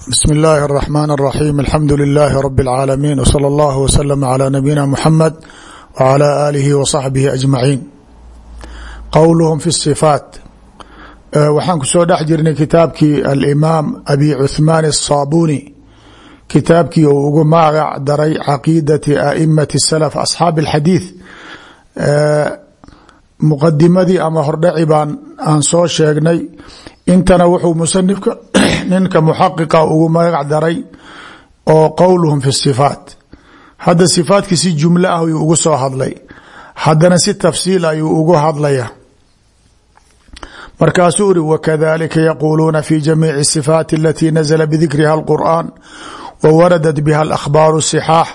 bsm اllahi الرحmn الرaxيm alxamdu لilaahi rb العaalamiin wslى اllah wslm عlى nabiyina mxamed wعlى alihi wصaxbihi aجmaciin qowluhm fi الصifaat waxaan kusoo dhex jirnay kitaabkii alimaam abi cuثmaan الصaabuni kitaabkii uu ugu magac daray caqiidati aimati الslf asxaabi اlxadiiث muqadimadii ama hordhaci baan aan soo sheegnay. Intana wuxuu musanifka ninka muxaqiqa ugu magac daray oo qowluhum fi sifaat. Hadda sifaadki si jumlo ah ayuu ugu soo hadlay. Haddana si tafsiil ayuu ugu hadlaya markaasuu uri wakadalika yaquuluuna fi jamiici sifaati alatii nazla bidikriha alqur'an wwaradat biha alakhbaaru sixaax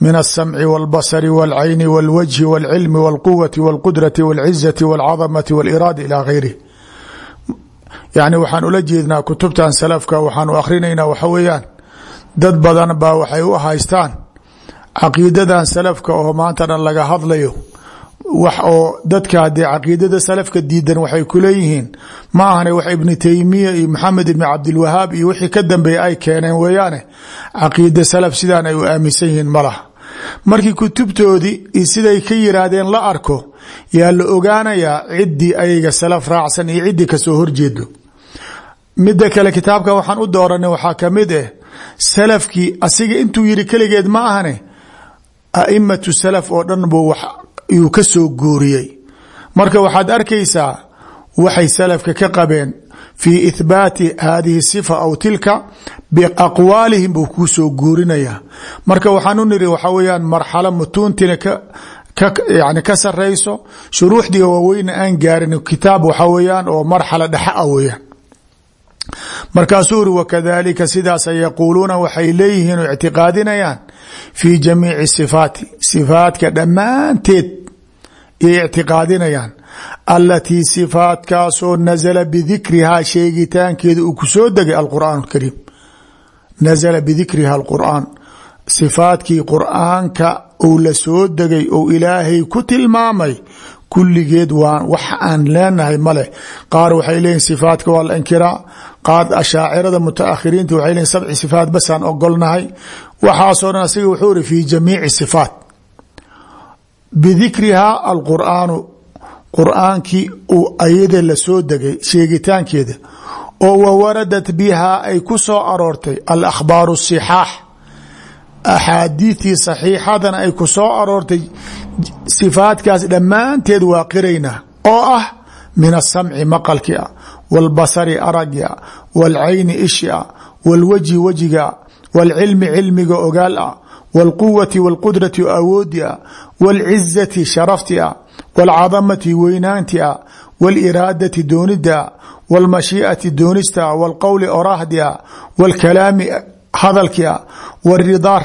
min alsamci walbasari walcayni walwajhi walcilmi walquwati walqudrati walcizati walcadamati waliraada ila gayrih yani waxaan ula jeednaa kutubtan salafka waxaanu akhrinaynaa waxa weeyaan dad badan baa waxay u haystaan caqiidadan salafka oo maanta dhan laga hadlayo wax oo dadka hadee caqiidada salafka diidan waxay kuleeyihiin ma ahane wax ibni taymiya iyo maxamed ibni cabdilwahaab iyo wixii ka dambeeya ay keeneen weeyaane. Caqiida salaf sidaan ay u aaminsan yihiin ma laha. Markii kutubtoodii siday ka yiraahdeen la arko yaa la ogaanayaa ciddii ayaga salaf raacsan iyo ciddii ka soo horjeedo midda kale kitaabka waxaan u dooranay waxaa ka mid ah salafkii asiga intuu yiri keligeed ma ahane aimatu salaf oo dhan buu yuu ka soo guuriyey. Marka waxaad arkaysaa waxay salafka ka qabeen fii ithbaati hadihi sifa aw tilka biaqwaalihim buu kuu soo guurinaya marka waxaan u niri waxa weyaan marxalo mutuuntina yani ka sareyso shuruuxdii waaweyna aan gaarin kitaab waxa weyaan oo marxalo dhexa a weyaan markaasuu uri wakadalika sidaasa yaquuluuna waxay leeyihiin oo ictiqaadinayaan sifaatka dhammaanteed yay ictiqaadinayaan alatii sifaatkaasoo nazala bidikrihaa sheegitaankeeda uu ku soo degay alqur'aan alkariim nazala bidikriha alqur'aan. Sifaatkii qur'aanka uu la soo degay ou ilaahay ku tilmaamay kulligeed waa wax aan leenahay maleh qaar waxay leeyihiin sifaatka waa la inkiraa qaar ashaacirada mutaakhiriinta waxay leeyihiin sabci sifaat basaan ogolnahay. Waxaasoo dhan asiga wuxuu iri fi jamiici sifaat bidikrihaa alqur'aanu qur'aankii uu ayada la soo degay sheegitaankeeda oo wawaradat bihaa ay ku soo aroortay alakhbaaru sixaax axaadiitii saxiixadana ay ku soo aroortay sifaatkaas dhammaanteed waa qiraynaa oo ah min asamci maqalki a walbasari aragi a walcayni ishi a walwajhi wejiga walcilmi cilmiga ogaal a walquwati walqudrati awoodi walcizati sharafti a walcadamati weynaanti a waliraadati doonida a walmashiiati doonista a walqowli oraahdi a walkalaami hadalki a waridaa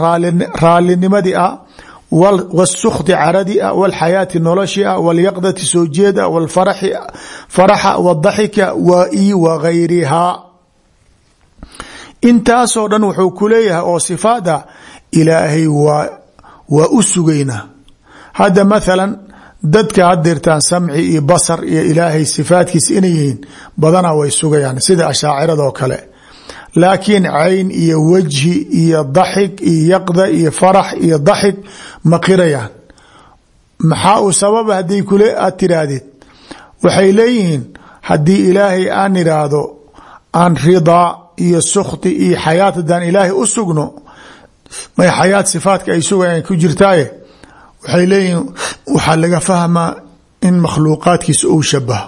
raalinimadi a wsukti caradi a wlxayaati noloshi a walyaqdati soo jeed a wfaraxa wadaxika wa i wagayrihaa intaasoo dhan wuxuu ku leeyahay oo sifaada ilaahay waa u sugaynaa hadda mathalan dadka hadirtaan samci iyo basar iyo ilaahay sifaatkiisa inay yihiin badanaa way sugayaan sida ashaacirado kale. Laakiin cayn iyo wajhi iyo daxig iyo yaqda iyo farax iyo daxig ma qirayaan. Maxaa uu sababa haddii kule aad tiraahdid waxay leeyihiin haddii ilaahay aan iraahdo aan ridaa iyo sukti iyo xayaat haddaan ilaahay u sugno may xayaat ay sugayaan ku jirtaaye waxay leeyihiin waxaa laga fahmaa in makhluuqaadkiisa uu shabaho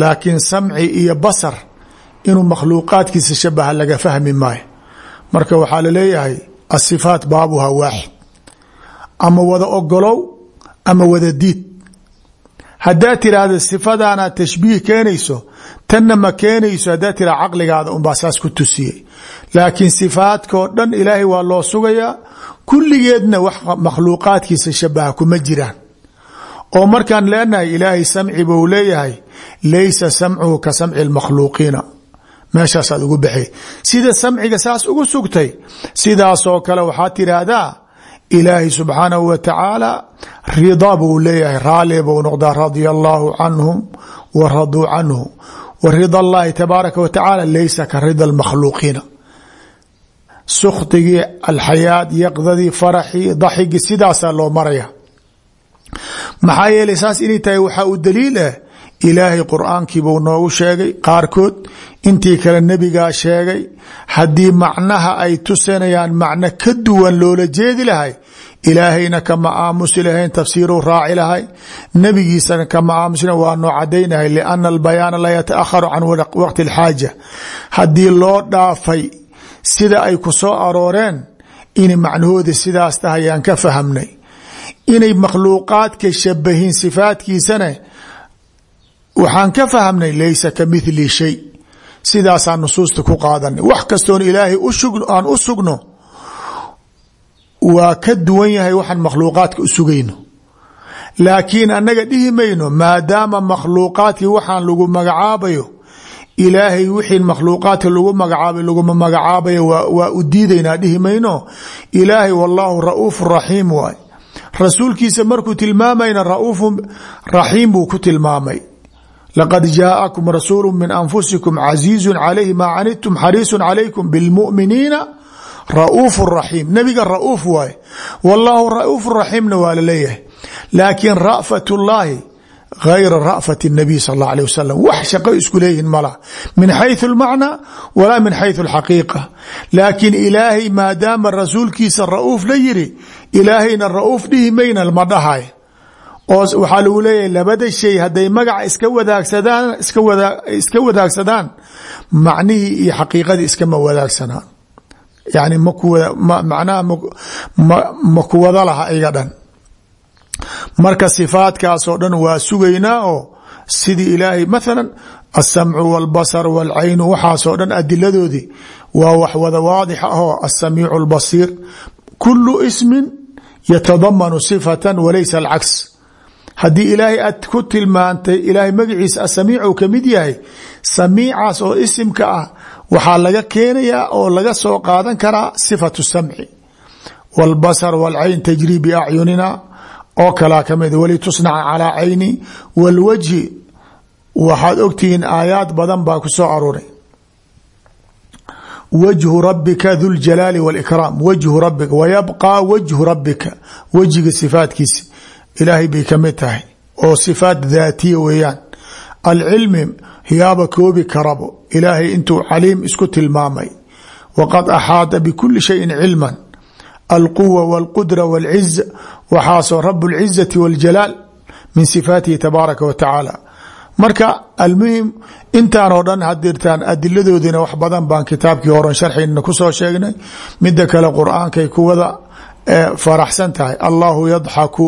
laakiin samci iyo basar inuu makhluuqaadkiisa shabaha laga fahmi maayo. Marka waxaa la leeyahay asifaat baabuha waaxid. Ama wada ogolow ama wada diid. Haddaad tiraahda sifadaana tashbiih keenayso tanna ma keenayso haddaad tiraha caqligaada unbaa saas ku tusiyey. Laakiin sifaadkao dhan ilaahay waa loo sugayaa kulligeedna wax makhluuqaadkiisa shabaha kuma jiraan. oo markaan leenahay ilaahay samci buu leeyahay laysa samcuhu ka samci lmakhluuqiina meeshaasaad ugu baxay sida samciga saas ugu sugtay sidaasoo kale waxaad tiraahdaa ilaahay subxaanahu wa tacaala rida buu leeyahay raali buu noqdaa radia allaahu canhum wa raduu canhu. Wa rida allahi tabaaraka wa tacaala laysa ka rida lmakhluuqiina sukdigii alxayaad yaqdadii faraxii daxigii sidaasaa loo maraya maxaa yeelay saas inay tahay waxaa u daliil ah ilaahay qur'aankiibuu noogu sheegay qaarkood intii kale nebigaa sheegay haddii macnaha ay tusinayaan macno ka duwan loola jeedi lahay ilaahayna kama aamusi lahayn tafsiiruu raaci lahay nebigiisana kama aamusina waa noo cadaynahay liana albayaana la yataakharu can waqti alxaaja. Haddii loo dhaafay sida ay ku soo arooreen inay macnahooda sidaas tahay aan ka fahamnay. Inay makhluuqaadka shabahin sifaadkiisana waxaan ka fahamnay laysa ka mithli shay. Sidaasaan nusuusta ku qaadanay wax kastoon ilaahay aan u sugno waa ka duwan yahay waxaan makhluuqaadka u sugayno. Laakiin annaga dhihi mayno maadaama makhluuqaadkii waxaan lagu magacaabayo ilaahay wixii makhluuqaadka lagu magacaabay laguma magacaabayo waa u diidaynaa dhihi mayno? Ilaahay wallaahu ra'uufu raxiim waay. Rasuulkiisa markuu tilmaamayna ra'uufu raxiim buu ku tilmaamay. Laqad jaa'akum rasuulu min anfusikum casiizu calayhi maa canidtum xariisu calaykum bilmu'miniina ra'uufu raxiim nebiga ra'uuf waaye wallaahu ra'uufu raxiimna waa la leeyahay laakiin ra'fat llaahi gayra ra'fat الnabiy sal اllah alيه wasalam wax shaqo isku leeyihin malaha min xayثu اlmacnaa walaa min xayثu اlxaqiiqa laakiin ilaahay maadaama rasuulkiisa ra'uuf la yiri ilaahayna ra'uuf dhihi mayna ma dhahay oo waxaa lagu leeyahay labada shay hadday magaca iska wadaagsadaan iska wadaagsadaan macnihii iyo xaqiiqadii iskama wadaagsanaan yani macnaha ma ku wada laha iga dhan marka sifaadkaasoo dhan waa sugaynaa oo sidii ilaahay mathala aلsamcu wاlbasar wاlcaynu waxaasoo dhan adiladoodii waa wax wada waadix ahoo aلsamiicu اlbasiir kulu ismin yatadamanu sifata walaysa alcaks haddii ilaahay aad ku tilmaantay ilaahay magaciisa asamiicu ka mid yahay samiicaas oo isimka ah waxaa laga keenayaa oo laga soo qaadan karaa sifatu samci wاlbasar wاlcayn tajrii biacyunina oo kalaa ka mid walitusnaca calaa cayni walwajhi waxaad ogtihiin aayaad badan baa ku soo arooray. Wajhu rabbika duljalaali wاlikraam wajhu rabbika wayabqaa wajhu rabbika wejiga sifaadkiisi. Ilaahay bay ka mid tahay oo sifaat daatiya weeyaan. Alcilmi hiyaaba koobi karabo. Ilaahay intuu caliim isku tilmaamay. Waqad axaada bikuli shayin cilman. alquwa wاlqudra wاlciz waxaasoo rab اlcizati wاljalaal min sifaatihi tabaaraka wa tacaala marka almuhim intaanoo dhan hadirtaan adiladoodina wax badan baan kitaabkii horan sharxinna kusoo sheegnay mida kale qur-aankay ku wada faraxsan tahay allahu yadxaku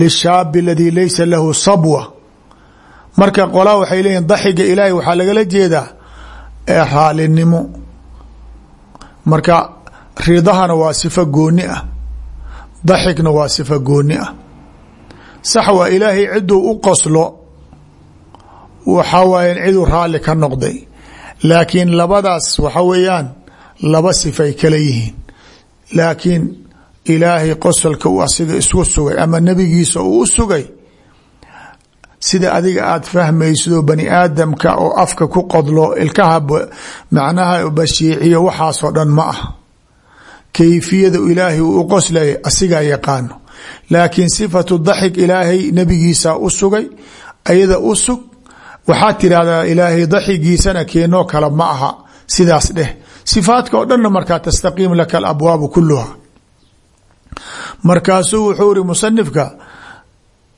lishaabi aladii laysa lahu sabwa marka qolaa waxay leeyihin daxiga ilaahay waxaa lagala jeedaa raalinimo marka ridahana waa sifo gooni ah. Daxigna waa sifo gooni ah. Sax waa ilaahay ciduu u qoslo waxa waayan ciduu raalli ka noqday. Laakiin labadaas waxa weeyaan laba sifay kala yihiin. Laakiin ilaahay qosolka uu asiga isku sugay ama nebigiisa uu u sugay sida adiga aad fahmaysidoo bani aadamka oo afka ku qodlo ilkaha macnaha bashiiciyo waxaasoo dhan ma ah kayfiyada ilaahay uu u qoslaya asigaa yaqaano. Laakiin sifatu daxig ilaahay nebigiisa u sugay ayada u sug waxaad tirahdaa ilaahay daxigiisana keenoo kale ma aha sidaas dheh. Sifaadka oo dhanna markaa tastaqiim laka alabwaabu kuluha markaasuu wuxuu iri musanifka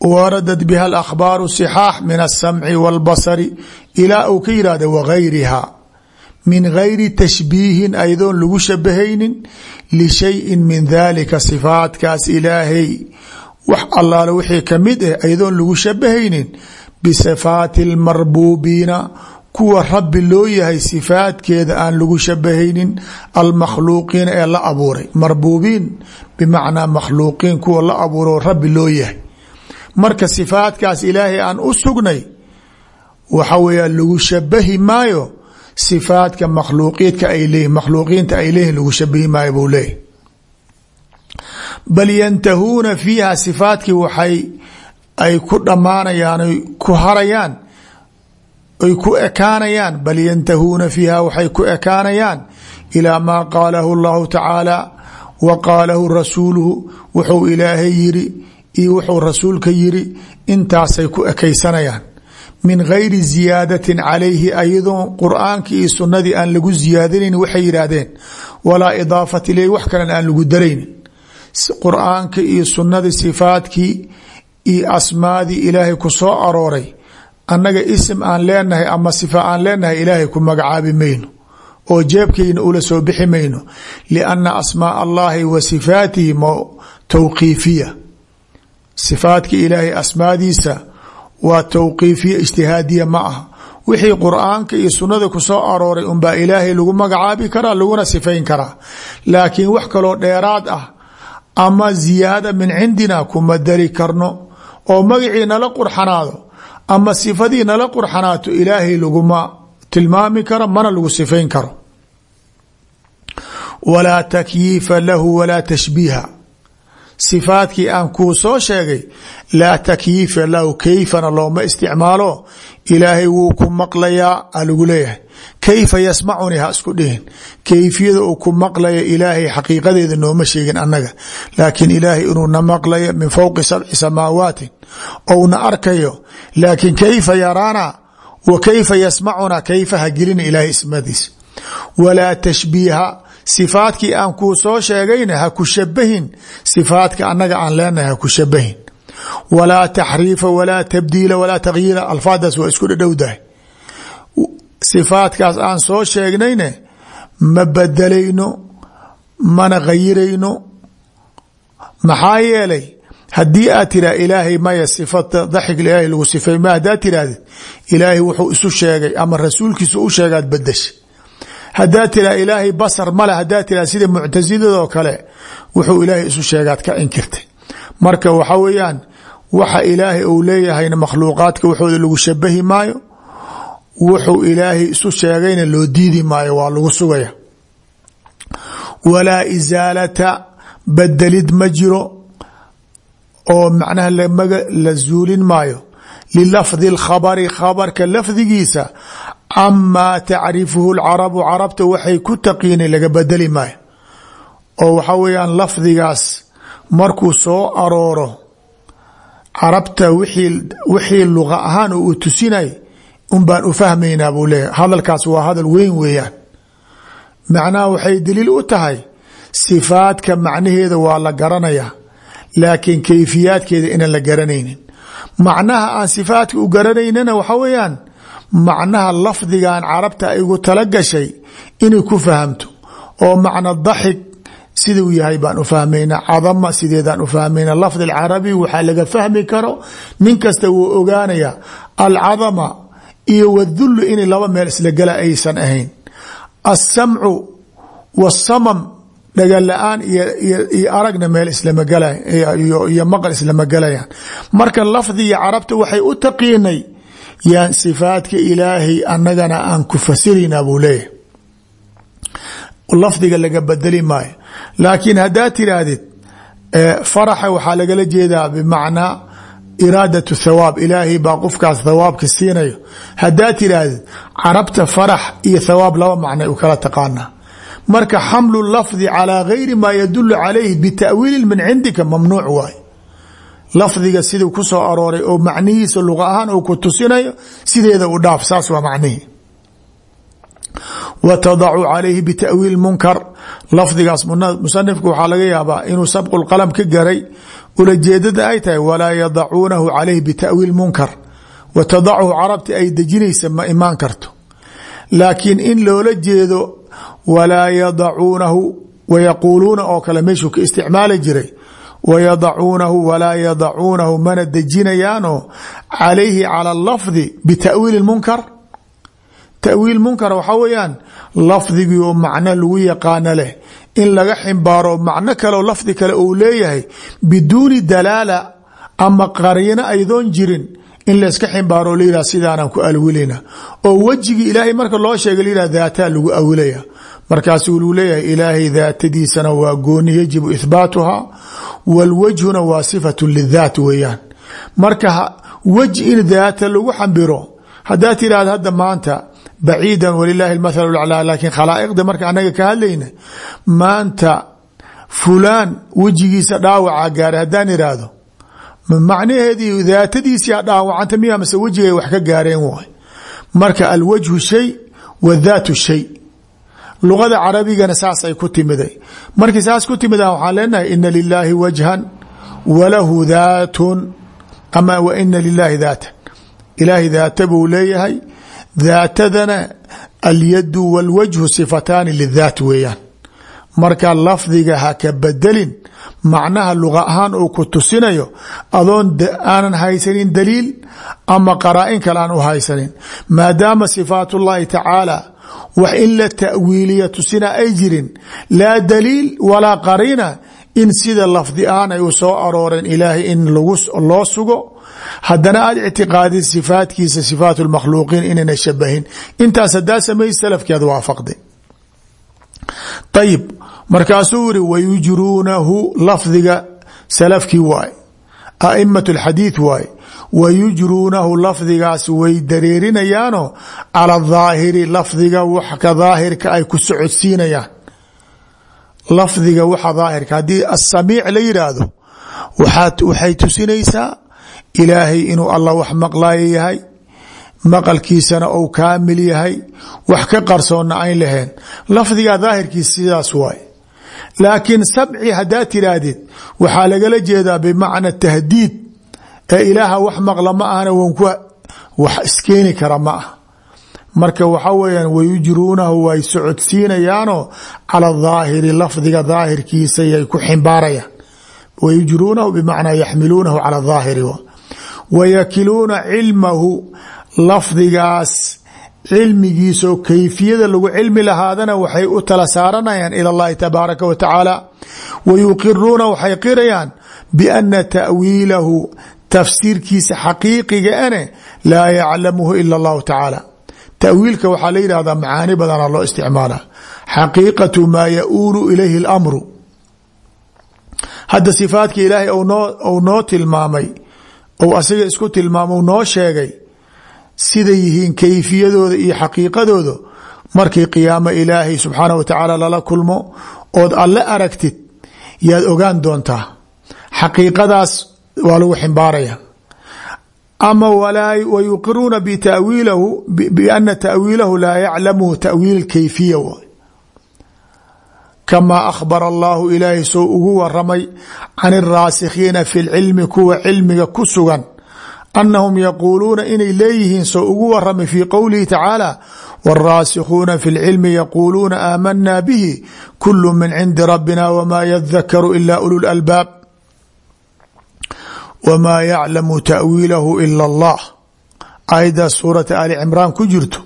waradat biha alahbaaru sixaax min asamci walbasari ilaa uu ka yidhahda wagayriha min gayri tashbiihin aydoon lagu shabahaynin lishayin min dalika sifaatkaas ilaahay wax allaale wixii ka mid ah aydoon lagu shabahaynin bisifaati almarbuubiina kuwa rabbi loo yahay sifaadkeeda aan lagu shabahaynin almakhluuqiina ee la abuuray marbuubiin bimacnaa loo yahay marka sifaadkaas ilaahay aan u sugnay waxa weeyaa lagu shabahi maayo sifaadka makhluuqiidka ay leeyihiin makhluuqiinta ay leeyihiin lagu shabahi maayo buu leeyahy bal yantahuuna fiiha sifaadkii waxay ay ku dhammaanayaan oy ku harayaan ay ku ekaanayaan. Bal yantahuuna fiiha waxay ku ekaanayaan ilaa maa qaalahu اllahu tacaala wa qaalahu rasuuluhu wuxuu ilaahay yiri iyo wuxuu rasuulka yiri intaasay ku ekaysanayaan. Min gayri ziyaadatin calayhi ayadoo qur'aankii iyo sunnadii aan lagu ziyaadinayn waxay yidhaahdeen walaa idaafat ileyh wax kalen aan lagu daraynin qur'aanka iyo sunnadii sifaadkii iyo asmaadii ilaahay ku soo arooray annaga isim aan leenahay ama sifa aan leenahay ilaahay ku magacaabi mayno oo jeebkayna ula soo bixi mayno lianna asmaa allahi wa sifaatihi tawqiifiya sifaadka ilaahay asmaadiisa waa tawqiifiya ijtihaadiya ma aha. Wixii qur'aanka iyo sunnada ku soo arooray unbaa ilaahay lagu magacaabi karaa laguna sifayn karaa. Laakiin wax kaloo dheeraad ah ama ziyaada min cindina kuma dari karno. Oo magacii nala qurxanaado ama sifadii nala qurxanaato ilaahay laguma tilmaami karo mana lagu sifayn karo. Walaa takyiifa lahu walaa tashbiiha sifaadkii aan kuu soo sheegay laa takyiifa lahu kayfana looma isticmaalo. Ilaahay wuu ku maqlayaa a lagu leeyahay. Kayfa yasmacuni ha isku dhihin. Kayfiyada uu ku maqlaya ilaahay xaqiiqadeeda nooma sheegin annaga. Laakiin ilaahay inuu na maqlayo min fowqi sabci samaawaatin ouna arkayo laakiin kayfa yaraana wa kayfa yasmacuna kayfa ha gelina ilaahay ismadiisa walaa tashbiiha sifaadkii aan kuu soo sheegayna ha ku shabahin sifaadka annaga aan leenahay ha ku shabahin walaa taxriifa walaa tabdiila walaa takhyiira alfaadaas waa isku dhadhowdahay. Sifaadkaas aan soo sheegnayne ma bedelayno mana khayirayno maxaa yeelay haddii aad tiraa ilaahay maya sifata daxig ilaahay lagu sifay ma haddaad tirahdid ilaahay wuxuu isu sheegay ama rasuulkiisu u sheegaad bedesha haddaad tiraa ilaahay basar male haddaad tiraa sida muctasilado kale. Wuxuu ilaahay isu sheegaad ka inkirtay. Marka waxa weeyaan waxa ilaahay uu leeyahayna makhluuqaadka waxooda lagu shabahi maayo. Wuxuu ilaahay isu sheegayna loo diidi maayo waa lagu sugaya. Walaa isaalata bedelid ma jiro oo macnaha la zuulin maayo. Lilafdi اlkhabari khabarka lafdigiisa camaa tacrifuhu lcarabu carabta waxay ku taqiinay laga bedeli maayo oo waxa weeyaan lafdigaas markuu soo arooro carabta wixii luqa ahaan uu tusinay un baan u fahmaynaa buu leeyahy hadalkaas waa hadal weyn weeyaan macnaha waxay daliil u tahay sifaadka macnaheeda waa la garanayaa laakiin kayfiyaadkeeda inaan la garanaynin macnaha aan sifaadka u garanaynana waxa weeyaan macnaha lafdigan carabta aygu tala gashay inay ku fahamto oo macna daxig siduu yahay baan u fahmaynaa cadama sideedaan u fahmayna. Lafdi alcarabi waxaa laga fahmi karo nin kasta wuu ogaanayaa alcadama iyo wadullu inay laba meel isla gala aysan ahayn. Alsamcu wasamam dhaga la'aan iyo aragna meel islama gala iyo maqal islama galayaan. Marka lafdiga carabta waxay u taqiinay yaan sifaadka ilaahay annagana aan ku fasirayna buu leeyahay. Lafdiga laga bedeli maayo. Laakiin haddaad tiraahdid faraxa waxaa lagala jeedaa bimacnaa iraadat thawaab. Ilaahay baa qofkaas thawaabka siinayo. Haddaad tiraahdid carabta farax iyo thawaab laba macnay u kala taqaanaa. Marka xamlu lafdi calaa gayri maa yadulu calayhi bita'wiili min cindika mamnuuc waay lafdiga siduu ku soo arooray oo macnihiisa luqa uu ku tusinayo sideeda u dhaaf saas waa macnihii wa tadacu calayhi bita'wiil munkar. Lafdigaas musanifku waxaa laga yaabaa inuu sabqu qalam ka garay. Ulajeedada ay tahay walaa yadacuunahu calayhi bita'wiil munkar. Wa tadachu carabti ay dejinaysa ma imaan karto. Laakiin in loola jeedo walaa yadacuunahu wayaquuluuna oo kale ka isticmaali jiray wayadacuunahu walaa yadacuunahu mana dejinayaanoo calayhi cala lafdi bita'wiili munkar tawiil munkar waxaa weeyaan lafdigii oo macno lagu yaqaano leh in laga ximbaaro macno kaleo lafdi kale uu leeyahay biduuni dalaala ama qariino aydoon jirin in layska ximbaaro la yihah sidaanaan ku alwilayna oo wejigii ilaahay marka loo sheega la yihah daataa lagu awilaya markaasuu luu leeyahay ilaahay daatadiisana waa gooni yajibu ithbaatuha walwajhuna waa sifatu lidaat weeyaan. Marka wej in daata lagu xambiro haddaa tiraahda hadda maanta baciidan walilaahi اlmathalu laclaa laakiin khalaa'iqda marka anaga ka hadlayna maanta fulaan wejigiisa dhaawacaa gaaray haddaan iraahdo macnaheedii daatadiisia dhaawacanta miya mase wejigay wax ka gaareen waay? Marka alwajhu shay wa daatu shay luqada carabigana saasay ku timiday. Markii saas ku timida waxaan leenahay ina lilaahi wajhan walahu daatun. Ama wa ina lilaahi daatan. Ilaahay daata buu leeyahay. Daatadana alyadu walwajhu sifataani lidaat weeyaan. Marka lafdiga ha ka bedelin macnaha luqa ahaan uu ku tusinayo adoon aanan haysanin daliil ama qaraa-in kale aan u haysanin. Maadaama sifaat ullahi tacaala wax in la ta'wiiliya tusina ay jirin. Laa daliil walaa qariina in sida lafdi ahaan ay u soo arooreen ilaahay in loo sugo. Haddana aad ictiqaadid sifaatkiisa sifaat lmakhluuqiin inayna shabahin. Intaas haddaa samay salafkeed waafaqday ayib markaasuu yiri wayujruunahu lafdiga salafkii waay a'imat alxadiid waaye wayujruunahu lafdigaas way dareerinayaanoo cala daahiri lafdiga wax ka daahirka ay ku socodsiinayaan. Lafdiga waxa daahirka haddii asamiic la yidhaahdo waxay tusinaysaa ilaahay inuu allah wax maqlaayo yahay maqalkiisana ou kaamil yahay wax ka qarsoonna ayn laheen lafdiga daahirkiisa sidaas waay laakiin sabci haddaa tiraahdid waxaa lagala jeedaa bimacna tahdiid ee ilaaha wax maqla ma ahana wanku wax iskeeni kara ma marka waxa weeyaan wayujruunahu way socodsiinayaanoo cala daahiri lafdiga daahirkiisa yay ku ximbaarayaan. Wayujruunahu bimacnaa yaxmiluunahu cala daahiri wayakiluuna cilmahu lafdigaas cilmigiisoo kayfiyada lagu cilmi lahaadana waxay u tala saaranayaan ila اllahi tabaaraka wa tacaala. Wayuqiruuna waxay qirayaan biana ta'wiilahu tafsiirkiisa xaqiiqiga ane laa yaclamuhu ila اllahu tacaala. Tawiilka waxaa la yidhahdaa macaani badana loo isticmaala xaqiiqatu maa yauulu ilayhi اlamru hadda sifaadka ilaahay ou noo tilmaamay ou asiga isku tilmaamo noo sheegay siday yihiin kayfiyadooda iyo xaqiiqadooda markii qiyaamo ilaahay subxaana wa tacaala lala kulmo ood alle aragtid yaad ogaan doontaa. Xaqiiqadaas waa lagu ximbaaraya ama wayuqiruuna btawiilahu biana ta'wiilahu laa yaclamuhu ta'wiil kayfiya kamaa akhbara allahu ilaahay soo ugu waramay can الraasikhiina fi اlcilmi kuwa cilmiga ku sugan anahum yaquuluuna inay leeyihiin soo ugu waramay fii qowlihi tacaala wاlraasikhuuna fi اlcilmi yaquuluuna aamanaa bihi kulu min cindi rabbina wma yadakaru ila ulu lalbaab wmaa yaclamu ta'wiilahu ila اllah aayaddaas suurata ali cimraan ku jirto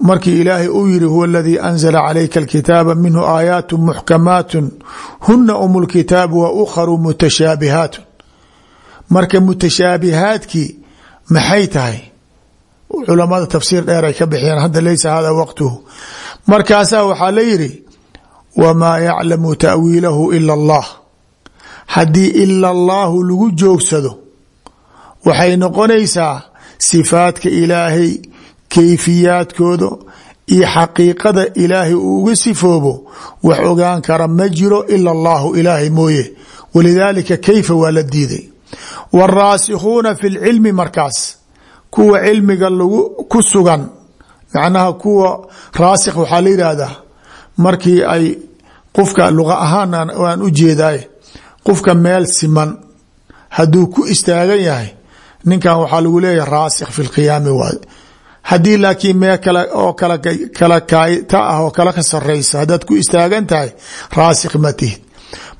markii ilaahay uu yiri huwa aladii anzla calayka alkitaaba minhu aayaat muxkamaat huna um lkitaab wa ukharu mutashaabihaat marka mutashaabihaadkii maxay tahay? Culamada tafsiir dheer ay ka bixiyeen hadda laysa hada waqtuhu. Markaasaa waxaa la yidhi wamaa yaclamu ta'wiilahu ila allah haddii ila allahu lagu joogsado waxay noqonaysaa sifaadka ilaahay kayfiyaadkooda iyo xaqiiqada ilaahay uu uga sifoobo wax ogaan kara ma jiro ila allahu ilaahay mooye. Walidaalika kayfa waa la diiday. Wاraasikhuuna fi lcilmi markaas kuwa cilmiga lagu ku sugan macnaha kuwa raasikh waxaa la yidhaahdaa markii ay qofka luqa ahaan aan u jeedaay qofka meel siman hadduu ku istaagan yahay ninkan waxaa lagu leeyahay raasikh fi lqiyaami waay. Haddii laakiin mee kale oo kala kaayta ah oo kala ka saraysa haddaad ku istaagan tahay raasikh ma tihid.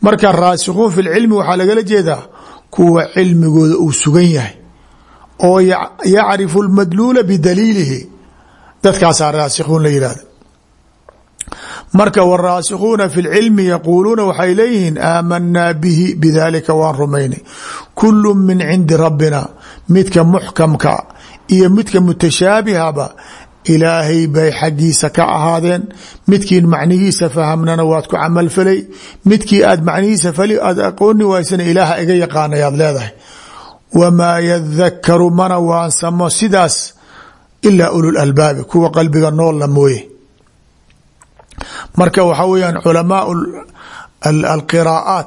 Marka raasikhuun fi lcilmi waxaa lagala jeedaa kuwa cilmigooda uu sugan yahay oo yacrifu lmadluula bidaliilihi dadkaasaa raasikhuun la yihahda marka waraasikuuna fi lcilmi yaquuluuna waxay leeyihiin aamanaa bihi bidalika waan rumaynay. Kulu min cindi rabbina midka muxkamka iyo midka mutashaabihaba ilaahay bay xaggiisa ka ahaadeen. Midkiin macnigiisa fahamnana waad ku camalfalay midkii aad macnihiisa fali aad aqooni waysana ilaaha iga yaqaanayaad leedahay. Wamaa yadakaru mana waansamo sidaas ilaa ulul albaabi kuwa qalbiga noolla mooye marka waxaa weyaan culamaa alqiraa'aat.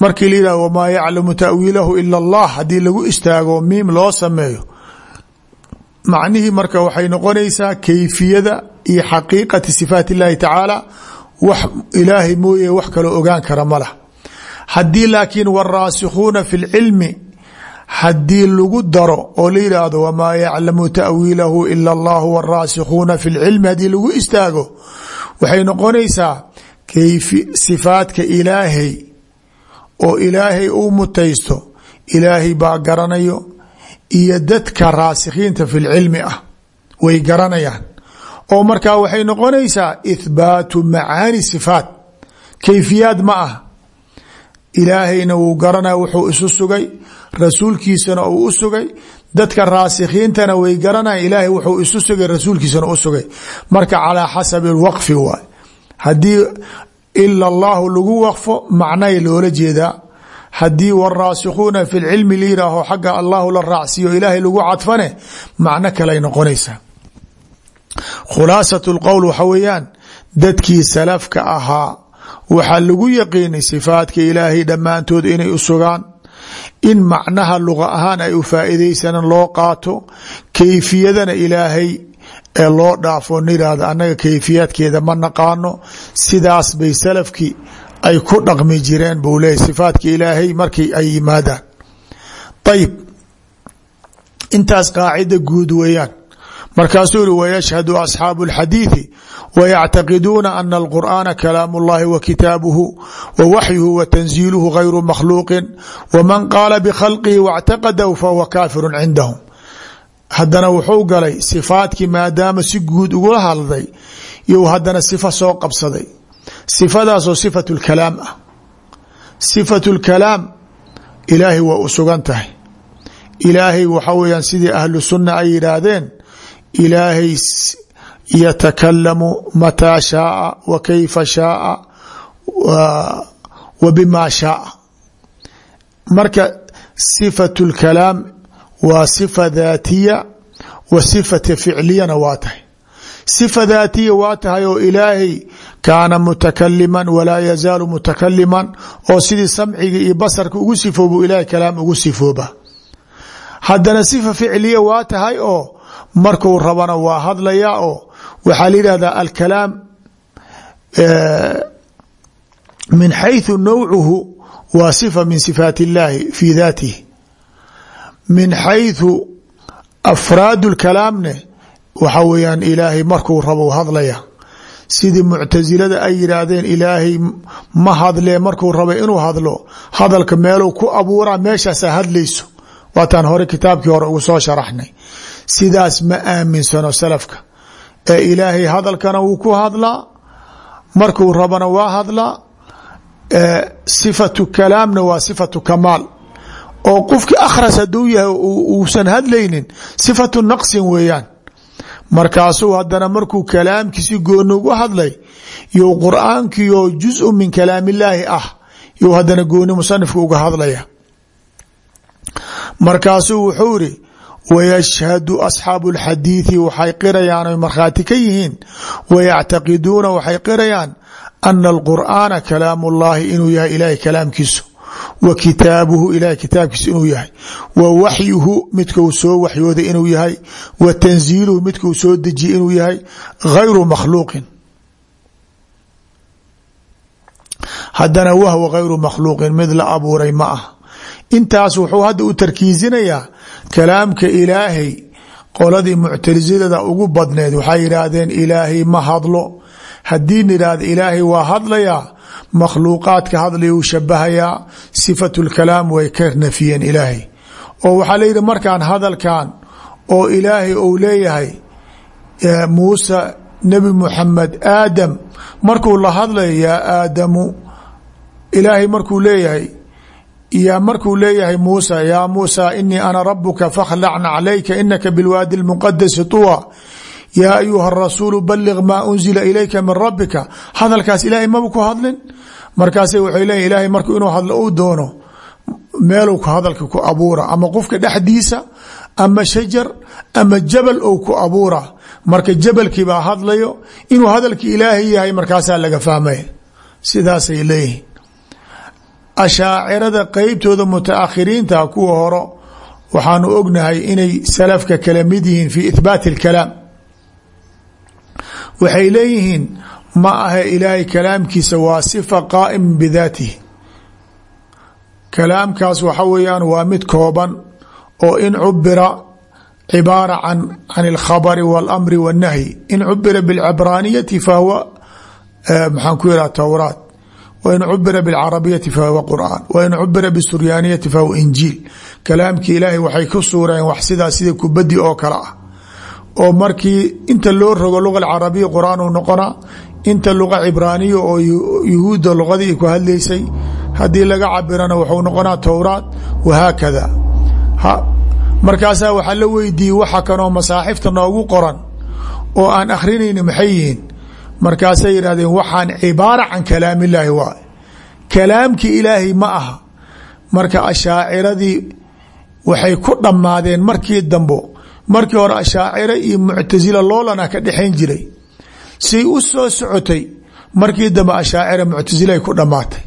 Markii la yidhah wamaa yaclamu ta'wiilahu ila allah haddii lagu istaago miim loo sameeyo. Macnihii marka waxay noqonaysaa kayfiyada iyo xaqiiqati sifaat illaahi tacaala wax ilaahay mooye wax kaloo ogaan kara ma lah laakiin waraasikuuna fi lcilmi haddii lagu daro oo la yidhaahdo wamaa yaclamu ta'wiilahu ila allahu waraasikuuna fi lcilmi haddii lagu istaago waxay noqonaysaa sifaadka ilaahay oo ilaahay uu mutaysto ilaahay baa garanayo iyo dadka raasikhiinta fi lcilmi ah way garanayaan. oo markaa waxay noqonaysaa ithbaatu macaani sifaat kayfiyaad ma ah ilaahayna wuu garanaya wuxuu isu sugay rasuulkiisana uu u sugay dadka raasikhiintana way garanayan ilaahay wuxuu isu sugay rasuulkiisana u marka calaa xasabi lwaqfi waay. Haddii ila allahu lagu waqfo macnay loola jeedaa. Haddii waraasikuuna fi lcilmi la yihaaho xagga allahu la raacsiiyo ilaahay lagu cadfane macno kaley noqonaysaa. Khulaasat lqowl waxa dadkii salafka ahaa waxaa lagu yaqiinay sifaadka ilaahay dhammaantood inay u sugaan in macnaha luqa ahaan ay u faa'iidaysanan loo qaato kayfiyadana ilaahay ee loo dhaafo nidhaahda annaga kayfiyaadkeeda ma naqaano sidaas bay salafkii ay ku dhaqmi jireen buu leeyahy sifaadka ilaahay markii ay yimaadaan. Ayib intaas qaacida guud weeyaan markaasuu yihi wayashhadu asxaabu اlxadiiثi wayactaqiduuna ana alqur'aana kalaam اllahi wa kitaabuhu wa waxyuhu wa tanziiluhu gayru makhluuqin waman qaala bkhalqihi wاctaqadahu fahuwa kaafiru cindahum haddana wuxuu galay sifaadkii maadaama si guud ugula hadlay you haddana sifa soo qabsaday sifadaasoo sifatu lkalaam ah sifatu lkalaam ilaahay waa u sugan tahay ilaahay waxa weeyaan sidii ahlu sunna ay yidhaahdeen ilaahay yatakalamu mataa shaaa wa kayfa shaaa wa bima shaaa marka sifatu lkalaam waa sifa daatiya wa sifata ficliyana waa tahay sifa daatiya waa tahay oo ilaahay kaana mutakaliman walaa yazaalu mutakaliman oo sidii samciga iyo basarka ugu sifoobu ilahay kalaam ugu sifooba haddana sifa ficliya waa tahay oo marku rabana waa hadlaya oo waxaa la yidhahdaa alkalaam min xayثu nawcuhu waa sifa min sifaat اllahi fi daatihi min xayثu afraad اlkalaamne waxa weeyaan ilaahay markuu rabo hadlaya sidii muctasilada ay yidhaahdeen ilaahay ma hadlee markuu raba inuu hadlo hadalka meeluu ku abuuraa meeshaasaa hadlayso waataan hore kitaabkii hore ugu soo sharaxnay sidaas ma aaminsano salafka. Ee ilaahay hadalkana wuu ku hadlaa markuu rabana waa hadlaa sifatu kalaamna waa sifatu kamaal. Oo qofkii akhras hadduu yahay uusan hadlaynin sifatu naqsin weeyaan. Markaasuu haddana markuu kalaamkiisi gooni ugu hadlay you qur'aankiioo juzu min kalaam illaahi ah you haddana gooni musanifka uga hadlaya markaasuu wuxuu iri wayashhadu asxaabu اlxadiiثi waxay qirayaan oy markhaati ka yihiin wayactaqiduuna waxay qirayaan ana alqur'aana kalaam اllahi inuu yahay ilahay kalaamkiisu wa kitaabuhu ilahay kitaabkiisu inuu yahay wa waxyuhu midkau soo waxyooday inuu yahay wa tanziiluhu midkau soo dejiyey inuu yahay gayru makhluuqin haddana wahwa gayru makhluuqin mid la abuuray ma ah intaas wuxuu hadda u tarkiisinayaa kalaamka ilaahay qoladii muctalisilada ugu badneed waxay yidhaahdeen ilaahay ma hadlo. Haddii nidhaahda ilaahay waa hadlayaa makhluuqaadka hadlayuu shabahayaa sifatu lkalaam way ka nafiyeen ilaahay. Oo waxaa layidhi markaan hadalkan oo ilaahay ou leeyahay muuse nebi muxamed aadam markuu la hadlayo yaa aadamu ilaahay markuu leeyahay yaa markuu leeyahay muusa yaa muusa inii ana rabuka fakhlacna calayka inaka bilwaadi lmuqadasi tuwa. Yaa ayuha rasuulu baliq maa unzila ilayka min rabika hadalkaas ilaahay maba ku hadlin? Markaase waxay leeyihiin ilaahay markuu inuu hadlo uu doono meeluu hadalka ku abuura ama qofka dhexdiisa ama shajar ama jabal ou ku abuura. Marka jabalkii baa hadlayo inuu hadalki ilaahay yahay markaasaa laga fahmaya sidaasay leeyihiin ashaacirada qeybtooda mutaakhiriinta kuwa horo waxaanu ognahay inay salafka kala mid yihiin fi ithbaati اlkalaam waxay leeyihiin ma ahe ilaahay kalaamkiisa waa sifa qaa'ima bidaatihi kalaamkaas waxa weeyaan waa mid kooban oo in cubira cibaara can can اlkhabri wاlamri wالnahyi in cubira bاlcibraaniyati fahuwa maxaan ku yidhaha towraat wain cubira bاlcarabiyati fahuwa qur'aan wain cubira bsuryaaniyati fahuwa injiil kalaamki ilaahay waxay ku suureen wax sidaa sida kubadi oo kale ah oo markii inta loo rogo luga carabiya qur'aan uu noqonaa inta luqa cibraaniya oo yuhuudda luqadii ku hadlaysay haddii laga cabirana wuxuu noqonaa towraat wahaakada markaasaa waxaa la weydiiyey waxa kanoo masaaxifta noogu qoran oo aan akhrinayni maxay yihiin markaasay yidhahdeen waxaan cibaara can kalaamillaahi waay kalaamki ilaahay ma aha. Marka ashaaciradii waxay ku dhammaadeen markii dambo markii hore ashaaciro iyo muctasila loolana ka dhexayn jiray. Say u soo socotay markii dambe ashaacira muctasilay ku dhammaatay.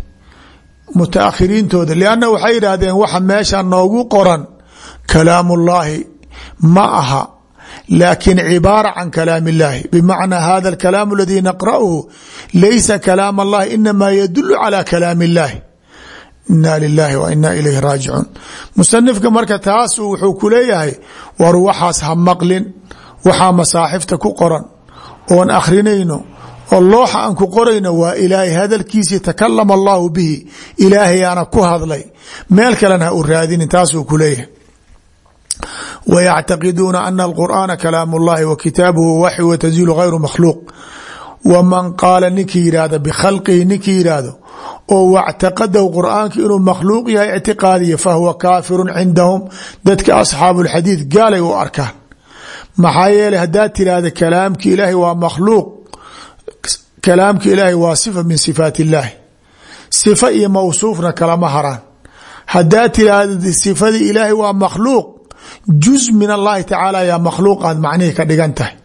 Mutaakhiriintooda lianna waxay yidhaahdeen waxa meesha noogu qoran kalaam ullaahi ma aha laakin cibaara can kalaam illaahi bimacnaa hada alkalaam aladii naqra'uhu laysa kalaam allahi inamaa yadulu cala kalaam illaahi ina lilahi wa ina ilayhi raajicuun musanifka marka taasu wuxuu ku leeyahay war waxaas ha maqlin waxaa masaaxifta ku qoran oon akhrinayno oo looxa aan ku qorayno waa ilaahay hadalkiisii takalama allahu bihi ilaahayaana ku hadlay meel kalena ha u wyctaqiduuna ana alqur'aana kalaam اllahi wa kitaabuhu waxi watazilu hayru makhluuq waman qaala ninkii yidhaahdo bikhalqihi ninkii yidhaahdo oo wactaqadahu qur'aanka inuu makhluuq yahay ictiqaadiya fahuwa kaafirun cindahum dadka asxaabu lxadiid gaalay u arkaan maxaa yeeley haddaad tiraahda kalaamki ilaahay waa makhluuq kalaamka ilaahay waa sifa min sifaat illaahi sifa iyo mawsuufna kalama haraan haddaad tiraahda sifadii ilaahay waa makhluuq juz min allahi tacaala yaa makhluuqaad macnihii ka dhigan tahay.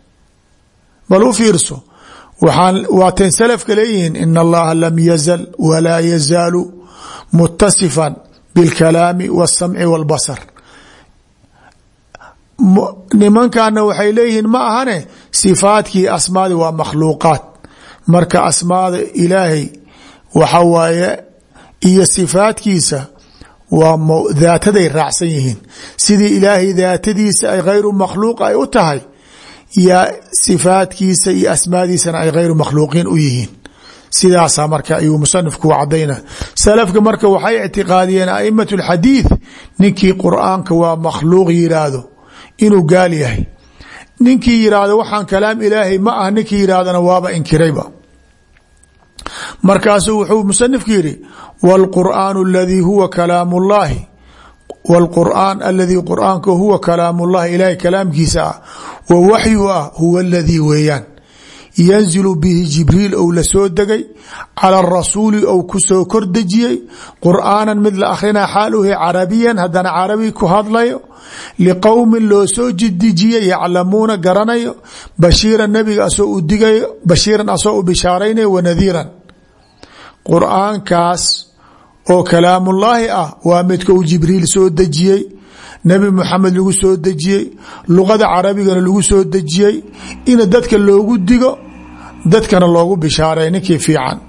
Bal u fiirso? Waatan salafka leeyihiin in allaha lam yazal walaa yazaalu mutasifan bilkalaami waاsamci wاlbasar nimankana waxay leeyihiin ma ahane sifaadkii asmaadi waa makhluuqaat marka asmaada ilaahay waxa waaye iyo sifaadkiisa waa daataday raacsan yihiin. Sidii ilaahay daatadiisa ay hayru makhluuq ay u tahay yaa sifaadkiisa iyo asmaadiisana ay hayru makhluuqiin u yihiin. Sidaasa marka ayuu musanifku cadayna salafka marka waxay ictiqaadiyeen a'imat اlxadiid ninkii qur'aanka waa makhluuq yiraahdo inuu gaal yahay. Ninkii yiraahdo waxaan kalaam ilaahay ma ah. Ninkii yirahdana waaba inkirayba markaasuu wuxuu musanifku yidhi wاlqur'aan اladii huwa kalaam اllahi wاlqur'aan aladii qur'aanka huwa kalaam اllahi ilaahay kalaamkiisa ah wa waxyu ah huwa aladii weeyaan yanzilu bihi jibriil ou la soo degay cala rasuuli ou ku soo kor dejiyey qur'aanan mid la akhrina xaal uhe carabiyan haddana carabi ku hadlayo. Liqowmin loo soo dejiyey yaclamuuna garanayo. Bashiiran nabiga asoo u digayo bashiiran asoo u bishaaraynayo wanadiiran oo kalaamullaahi ah waa midka uu soo dejiyey nebi muxamed lagu soo dejiyey luqada carabigana lagu soo dejiyey. In dadka loogu digo dadkana loogu bishaaray ninkii fiican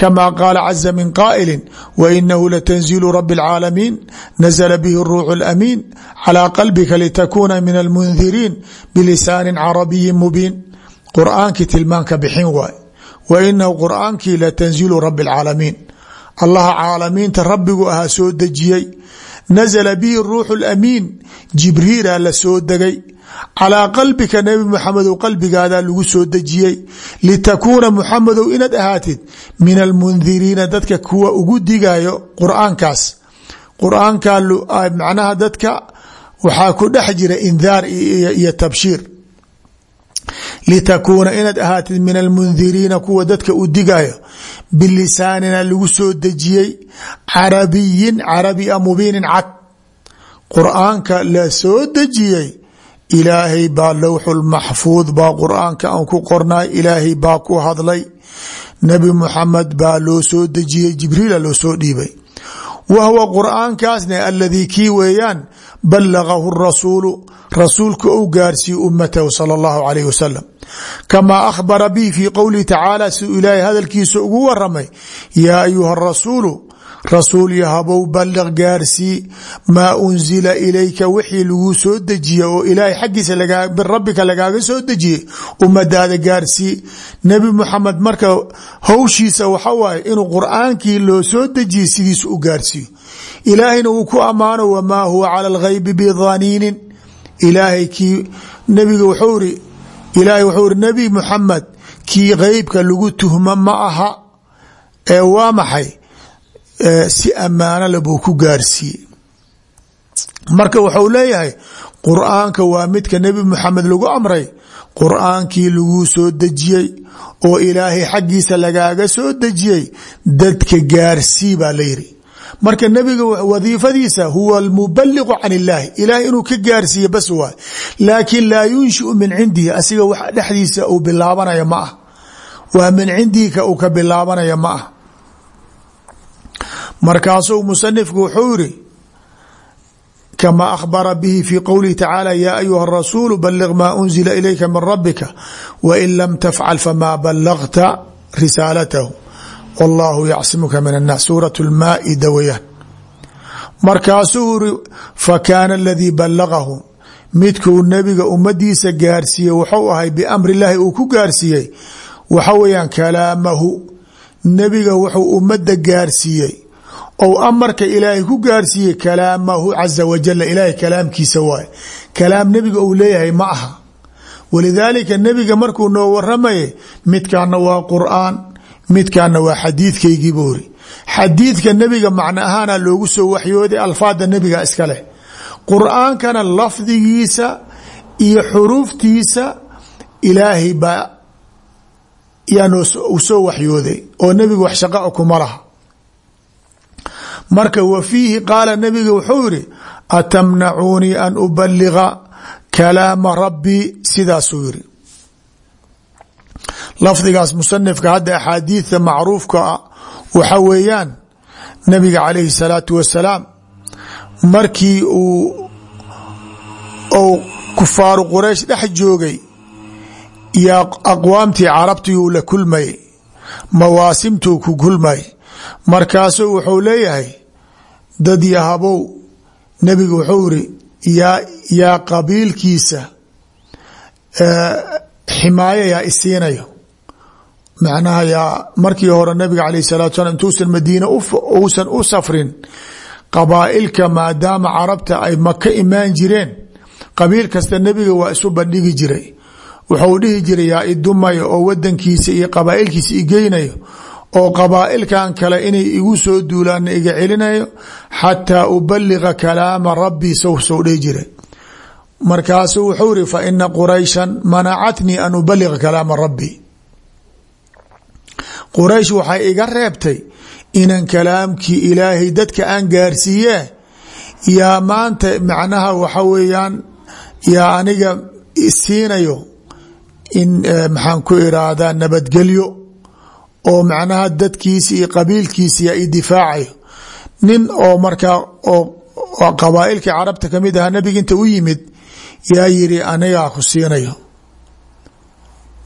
kama qaala caza min qaa'ili wainahu latanziilu rabi اlcaalamiin nazla bihi اruuxu اlamiin calىa qalbika litakuna min almundiriin bilisaani carabiyi mubiin qur'aankii tilmaanka bixin waay wainahu qur'aankii latanziilu rabi اlcaalamiin allaha caalamiinta rabbigu ahaa soo dejiyey nazla bihi ruuxu اlamiin jibriila la soo degay calىa qalbika nebi muxamedow qalbigaadaa lagu soo dejiyey. Litakuuna muxamedow inaad ahaatid min almundiriina dadka kuwa ugu digayo qur'aankaas. Qur'aanka macnaha dadka waxaa ku dhex jira indaar iyo tabshiir. Litakuuna inaad ahaatid min almundiriina kuwa dadka u digayo bilisaanina lagu soo dejiyey. Carabiyin carabi a mubiinin cad. Qur'aanka la soo dejiyey ilaahay baa lowxulmaxfuud baa qur'aanka aan ku qornay ilaahay baa ku hadlay. Nebi muxamed baa loo soo dejiyey jibriila loo soo dhiibay. Wa huwa qur'aankaasna aladii kii weeyaan balagahu rasuulu rasuulka ou gaarsiiye ummatahu sala allahu calayh wasalam kamaa akhbara bihi fii qowlihi tacaala siduu ilaahay hadalkiisa ugu waramay yaa ayuha rasuulu rasuul yahabow balliq gaarsii maa unzila ilayka wixii laguu soo dejiye oo ilaahay xaggiisa rabbika lagaaga soo dejiyey ummadaada gaarsii nebi muxamed marka howshiisa waxa waaye inuu qur'aankii loo soo dejiyey sidiisa u gaarsiiyo ilaahayna uu ku ammaano wamaa huwa cala alghaybi bidaniinin ilaahay kii nebiga wuxuu iri ilaahay wuxuu iri nebi muxamed kii qeybka lagu tuhmo ma aha waa maxay si ammaano le buu ku gaarsiiyey. Marka wuxuu leeyahay qur'aanka waa midka nebi muxamed lagu amray. Qur'aankii soo dejiyey oo ilaahay xaggiisa lagaaga soo dejiyey dadka gaarsii baa la yiri marka nebiga wadiifadiisa huwa almubaliqu can illaahi ilahay inuu ka gaarsiiye bas waay laakiin laa yunshiu min cindihi. Asiga wax dhexdiisa uu bilaabanaya ma ah. Waa min cindihi uu ka bilaabanaya ma ah markaasuu musanifku wuxuu yiri kama akhbara bihi fi qowlihi tacaala ya ayuha rasuulu baliq maa unzila ilayka min rabbika wain lam tafcal famaa balagta risaalatahu. Wallahu yacsimuka min annaas suurat lmaa'ida weyaan markaasuu yiri fakaana aladii balagahu midkuu nebiga ummadiisa gaarsiiyey wuxuu ahay biamri illaahi uu ku gaarsiiyey. Waxa weeyaan kalaamahu. Nebiga wuxuu ummadda gaarsiiyey ou amarka ilaahay ku gaarsiiyey kalaamahu caza wajala ilaahay kalaamkiisa waaye. Kalaam nebiga uu leeyahay ma aha. Walidaalika nebiga markuu noo waramaye midkaana waa qur'aan midkaana waa xadiidkaygii buuri xadiidka nebiga macno ahaana loogu soo waxyooday alfaada nebiga iska leh. Qur'aankana lafdigiisa iyo xuruuftiisa ilaahay baa yaa soo waxyooday oo nebiga wax shaqaa kuma laha marka wa fiihi? Qaala nabiga wuxuu yihi atamnacuunii an ubaliga kalaama rabbii sidaasuu yiri lafdigaas musanifka hadda axaadiidta macruufka a waxa weeyaan nabiga calayhi salaatu wasalaam markii uu ou kufaaru quraysh dhex joogay iyo aqwaamtii carabtii uu la kulmayay mawaasimtuu ku kulmay markaasuu wuxuu leeyahay dad yahabow nebigu wuxuu iri yaa yaa qabiilkiisa ximaayo yaa isiinayo macnaha yaa markii hore nabiga calayh salatu salam intuusan madiine uusan u safrin qabaa'ilka maadaama carabta ay maka imaan jireen qabiil kasta nebiga waa isu bandhigi jiray. Wuxuu dhihi jiray yaa idumaya oo wadankiisa iyo qabaa'ilkiisa igeynayo oo qabaa'ilkan kale inay igu soo duulaana iga celinayo xataa ubaliga kalaama rabbii sow sow dhihi jiray markaasuu wuxuu iri fa ina qurayshan manacatnii an ubaliga kalaama rabbii. Quraysh waxay iga reebtay inan kalaamkii ilaahay dadka aan gaarsiiye yaa maanta macnaha waxa weeyaan yaa aniga siinayo in maxaan ku iraahdaa nabadgelyo oo macnaha dadkiisi iyo qabiilkiisi i difaacayo nin oo markaa oo qabaailkii carabta ka mid ahaa nabiga inta u yimid yaa yiri anigaa ku siinayo.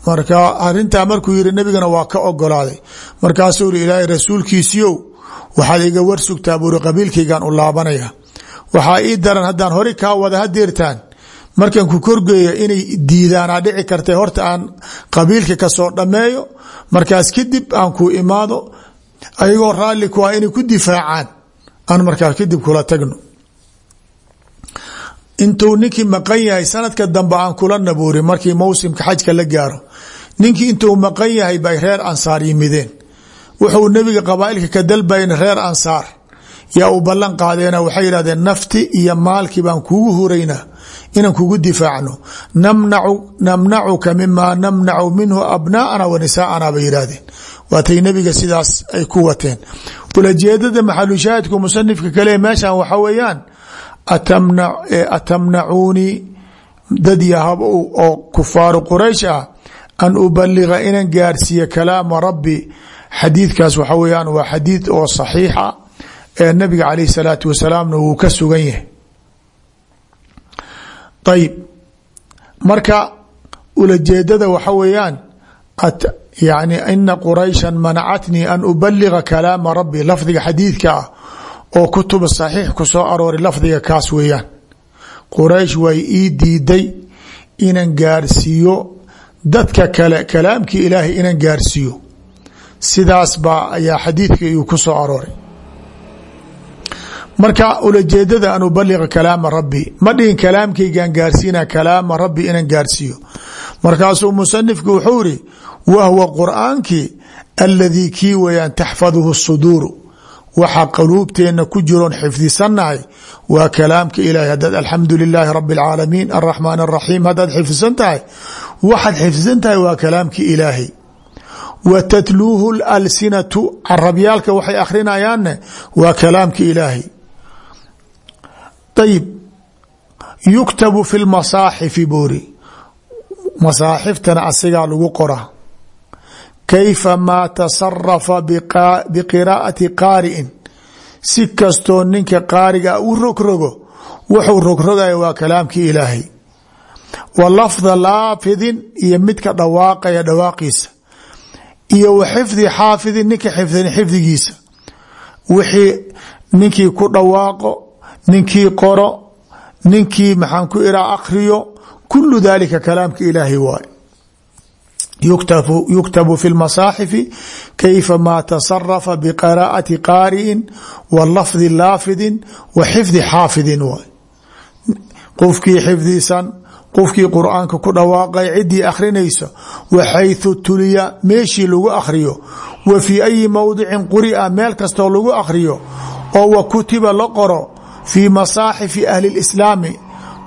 Marka arintaa markuu yiri nabigana waa ka ogolaaday. Markaasuu ri ilaahay rasuulkiisiiow waxaad iga war sugtaa buuri qabiilkaygan u laabanaya. Waxaa ii daran haddaan hori kaa wada hadeertaan markan ku korgeeyo inay diidaanaa dhici kartay horta aan qabiilka ka soo dhammeeyo markaas kadib aan ku imaado ayagoo raalli ku ah inay ku difaacaan aan markaas kadib kula tagno. Intuu ninkii maqan yahay sanadka dambe aan kula nabuuri markii mawsimka xajka la gaaro ninkii intuu maqan yahay bay reer ansaar yimideen. Wuxuu nebiga qabaailka ka dalbayn reer ansaar yaa u ballan qaadeena waxay yihahdeen nafti iyo maalkii baan kugu huraynaa inaan kugu difaacno. Namnacuka mima namnacu minhu abnaana wa nisaana bay yihahdeen waatay nebiga sidaas ay ku wateen. Ulajeedada maxalushaahidku musanifka kale meeshan waxa weeyaan atamnacuunii dad yahab oo kufaaru quraysh ah an ubaliga inaan gaarsiiye kalaama rabbi. Xadiidkaas waxa weyaan waa xadiid oo saxiixa ee nabiga caleyh salaatu wasalaamna wuu ka sugan yahay. Ayib marka ulajeedada waxa weeyaan yani ina quraysha manacatnii an ubaliga kalaama rabbi lafdiga xadiidka ah oo kutuba saxiix ku soo arooray lafdiga kaas weeyaan. Quraysh way ii diiday inaan gaarsiiyo dadka kale kalaamkii ilaahay inaan gaarsiiyo. Sidaas baa ayaa xadiidka iyu ku soo arooray marka ulajeedada an ubaliga kalaama rabbi ma dhihin kalaamkaygaan gaarsiina kalaama rabbi inaan gaarsiiyo. Markaasuu musanifku wuxuu iri wahwa qur'aankii aladii kii weyaan taxfaduhu suduuru. Waxa qaluubteenna ku jiroon xifdisannahay waa kalaamka ilahay haddaad alxamdu lilaahi rabi اlcaalamiin araxmaan araxiim haddaad xifdisan tahay waxaad xifdisan kalaamki ilaahay. Wa tatluuhu lalsinatu carabyaalka waxay akhrinayaanne waa kalaamka ilaahay ayib yuktabu fi lmasaaxifi buuri masaaxiftana asigaa lagu qora kayfa maa tasarafa biqiraa'ati qaari'in si kastoo ninka qaariga u rogrogo wuxuu rogrogaya waa kalaamkii ilaahay wa lafda laafidin iyo midka dhawaaqaya dhawaaqiisa iyo wa xifdi xaafidin ninka xifdin xifdigiisa wixii ninkii ku dhawaaqo ninkii qoro ninkii maxaan ku iraa akriyo kulu dalika kalaamka ilaahay waay. Yuktabu fi lmasaaxifi kayfa maa tasarafa biqiraa'ati qaari'in wa lafdi laafidin wa xifdi xaafidin waay. Qofkii xifdisan qofkii qur'aanka ku dhawaaqay ciddii akhrinaysa wa xayثu tuliya meeshii lagu akhriyo wa fii ayi mowdicin quri'a meel kastoo lagu akhriyo oo wa kutiba la qoro fii masaaxifi ahli اlislaami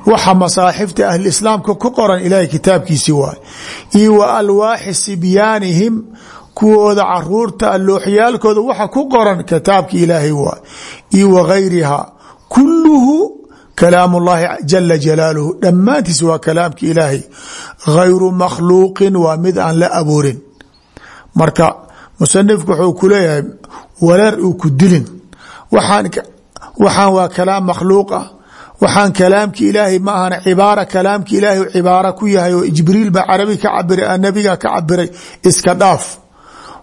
waxa masaaxifta ahliislaamka ku qoran ilaahay kitaabkiisi waay iyo wa alwaaxi sibyaanihim kuwooda carruurta alooxyaalkooda waxa ku qoran kitaabka ilaahay waay iyo wa gayriha kuluhu kalaam اllahi jala jalaaluhu. Dhammaantiis waa kalaamka ilaahay gayru makhluuqin waa mid aan la abuurin. Marka musanifku wuxuu ku leeyahay waxaan waa kalaam makhluuq ah. Waxaan kalaamki ilaahay ma ahana cibaara kalaamki ilaahay cibaara ku yahay oo jibriil baa carabi ka cabiray nabiga ka cabiray iska dhaaf.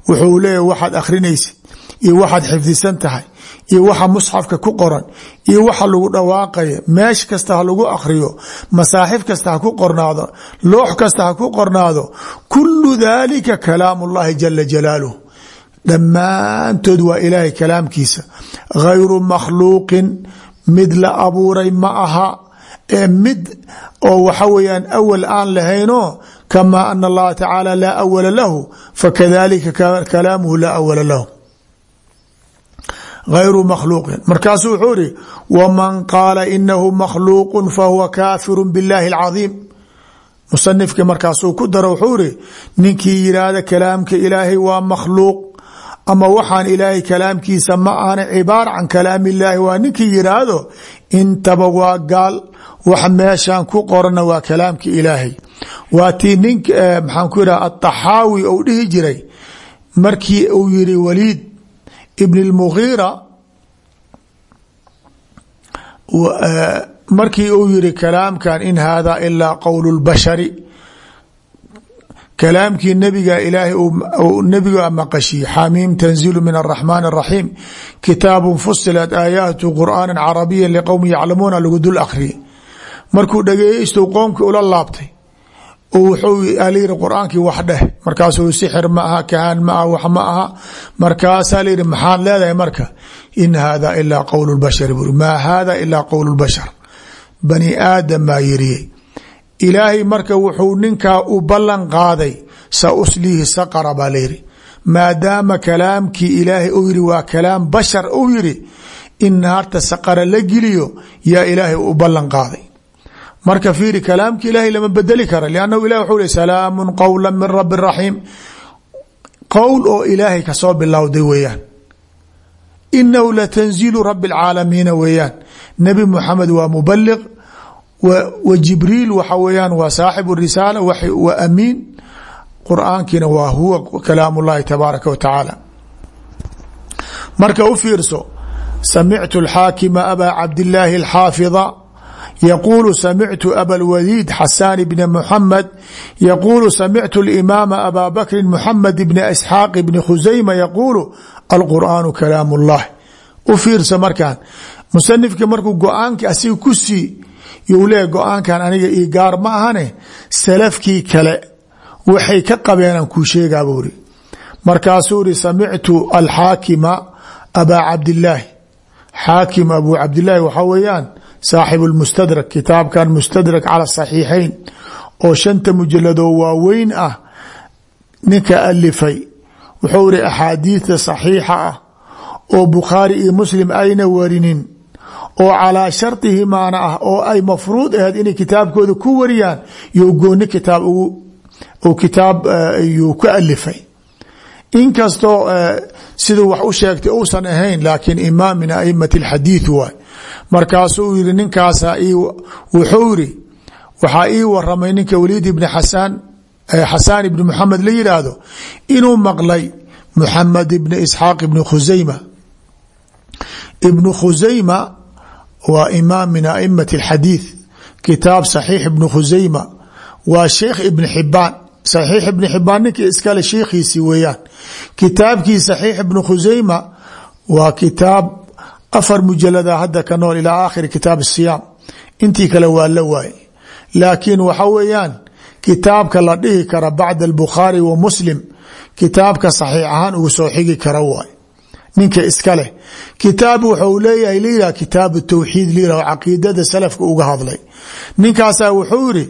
Wuxuu leeyahy waxaad akhrinaysid iyo waxaad xifdisan tahay iyo waxa musxafka ku qoran iyo waxa lagu dhawaaqaya meesh kasta ha lagu akhriyo masaaxif kasta ha ku qornaado loox kasta ha ku qornaado. Kulu dalika kalaam اllahi jala jalaaluh dhammaantood waa ilaahay kalaamkiisa. Gayru makhluuqin mid la abuuray ma aha ee mid oo waxa weyaan awal aan lahayno kamaa ana allaha tacaala laa awala lahu fakadalika kalaamuhu laa awala lahu. Gayru makhluuqin. Markaasuu wuxuu ihi waman qaala inahu makhluuqu fahuwa kaafiru biاllahi اlcadiim musanifki markaasuu ku daro wuxuu ihi ninkii yidhaahda kalaamka ilaahay waa makhluuq ama waxaan ilaahay kalaamkiisa ma ahna cibaar can kalaam illaahi waa ninkii yidhaahdo intaba waa gaal wax meeshan ku qorana waa kalaamka ilaahay. Waa tii nink maxaan ku yidhaha ataxaawi ou dhihi jiray. Markii uu yiri waliid ibn اlmughiira markii uu yiri kalaamkan in hada ilaa qowl اlbashari kalaamkii nabiga ilaahay nabiga maqashiye xamiim tanzilu min araxmaan الraxiim kitaabu fusilat aayaatu qur'aana carabiya liqowmi yaclamuuna lagu dul akhriye markuu dhageysto qoomkii ula laabtay wuxuu alayiri qur'aankii wax dheh. Markaasuu sixir ma aha kahaan ma aha wax ma aha. Markaasaa layihi maxaad leedahay marka? In hada ilaa qowl bashar buri maa hada ilaa qowl bashar. Bani aadam maa yiriyey ilaahay marka wuxuu ninkaa u ballan qaaday sa usliihi saqara baa layidhi maadaama kalaamkii ilaahay uu yidhi waa kalaam bashar uu yidhi in naarta saqara la geliyo yaa ilaahay u ballan qaaday. Marka fiiri kalaamka ilaahay lama bedeli kara liannahu ilah wuxuu hi salaamu qowla min rabi raxiim qowl oo ilaahay ka soo bilowday weeyaan. Inahu latanziilu rabi اlcaalamiina weeyaan. Nebi muxamed waa mubaliq wa jibriil waxa weyaan waa saaxibu risaala waa amiin. Qur'aankiina waa huwa kalaam llahi tabaaraka wa tacaala. Marka u fiirso samictu alxaakima abaa cabdillaahi alxaafida. Yaquulu samictu abalwadiid xasaan bna muxamed yaquulu samictu alimaama abaa bakrin muxamed bna isxaaq bni khusayma yaquulu alqur'aanu kalaam اllahi u fiirsa markaan. Musanifka markuu go'aanka asiga ku sii you leeya go'aankan aniga io gaar ma ahane? Salafkii kale waxay ka qabeenaan kuu sheegaa buu ri markaasuu ri samictu alxaakima abaa cabdillaahi. Xaakim abu cabdillaahi waxaa weeyaan saaxibu lmustadrak kitaabkan mustadrak cala saxiixayn oo shanta mujaladoo waaweyn ah ninka alifay wuxuu iri axaadiidta saxiixa ah oo bukhaari iyo muslim ayna warinin oo calaa shardihimaana ah oo ay mafruud aheed inay kitaabkooda ku wariyaan yo gooni kitaab kitaab yuu ka alifay inkastoo siduu wax u sheegtay uusan ahayn laakiin imaam min aimati alxadiid waay. Markaasuu yiri ninkaasa wuxuu yiri waxaa ii waramay ninka waliid ibni xasaan xasaan ibni muxamed la inuu maqlay muxamed ibni isxaaq ibni khusayma ibnu khusayma waa imaam min aimati alxadiid kitaab saxiix ibni khusayma waa sheikh ibni xibaan saxiix ibni xibaan ninkii iskale sheikhiisi weeyaan. Kitaabkii saxiix ibni khusayma waa kitaab afar mujalada hadda ka nool ilaa aakhiri kitaab siyaam intii kale waa la waay laakiin waxa weeyaan kitaabka la dhihi kara bacda albukhaari wa muslim kitaabka saxiix ahaan soo xigi kara waay ninka iska leh. Kitaab wuxuu leeyahay layidhah kitaab tawxiid layidhah caqiidada salafka uga hadlay. Ninkaasaa wuxuu yiri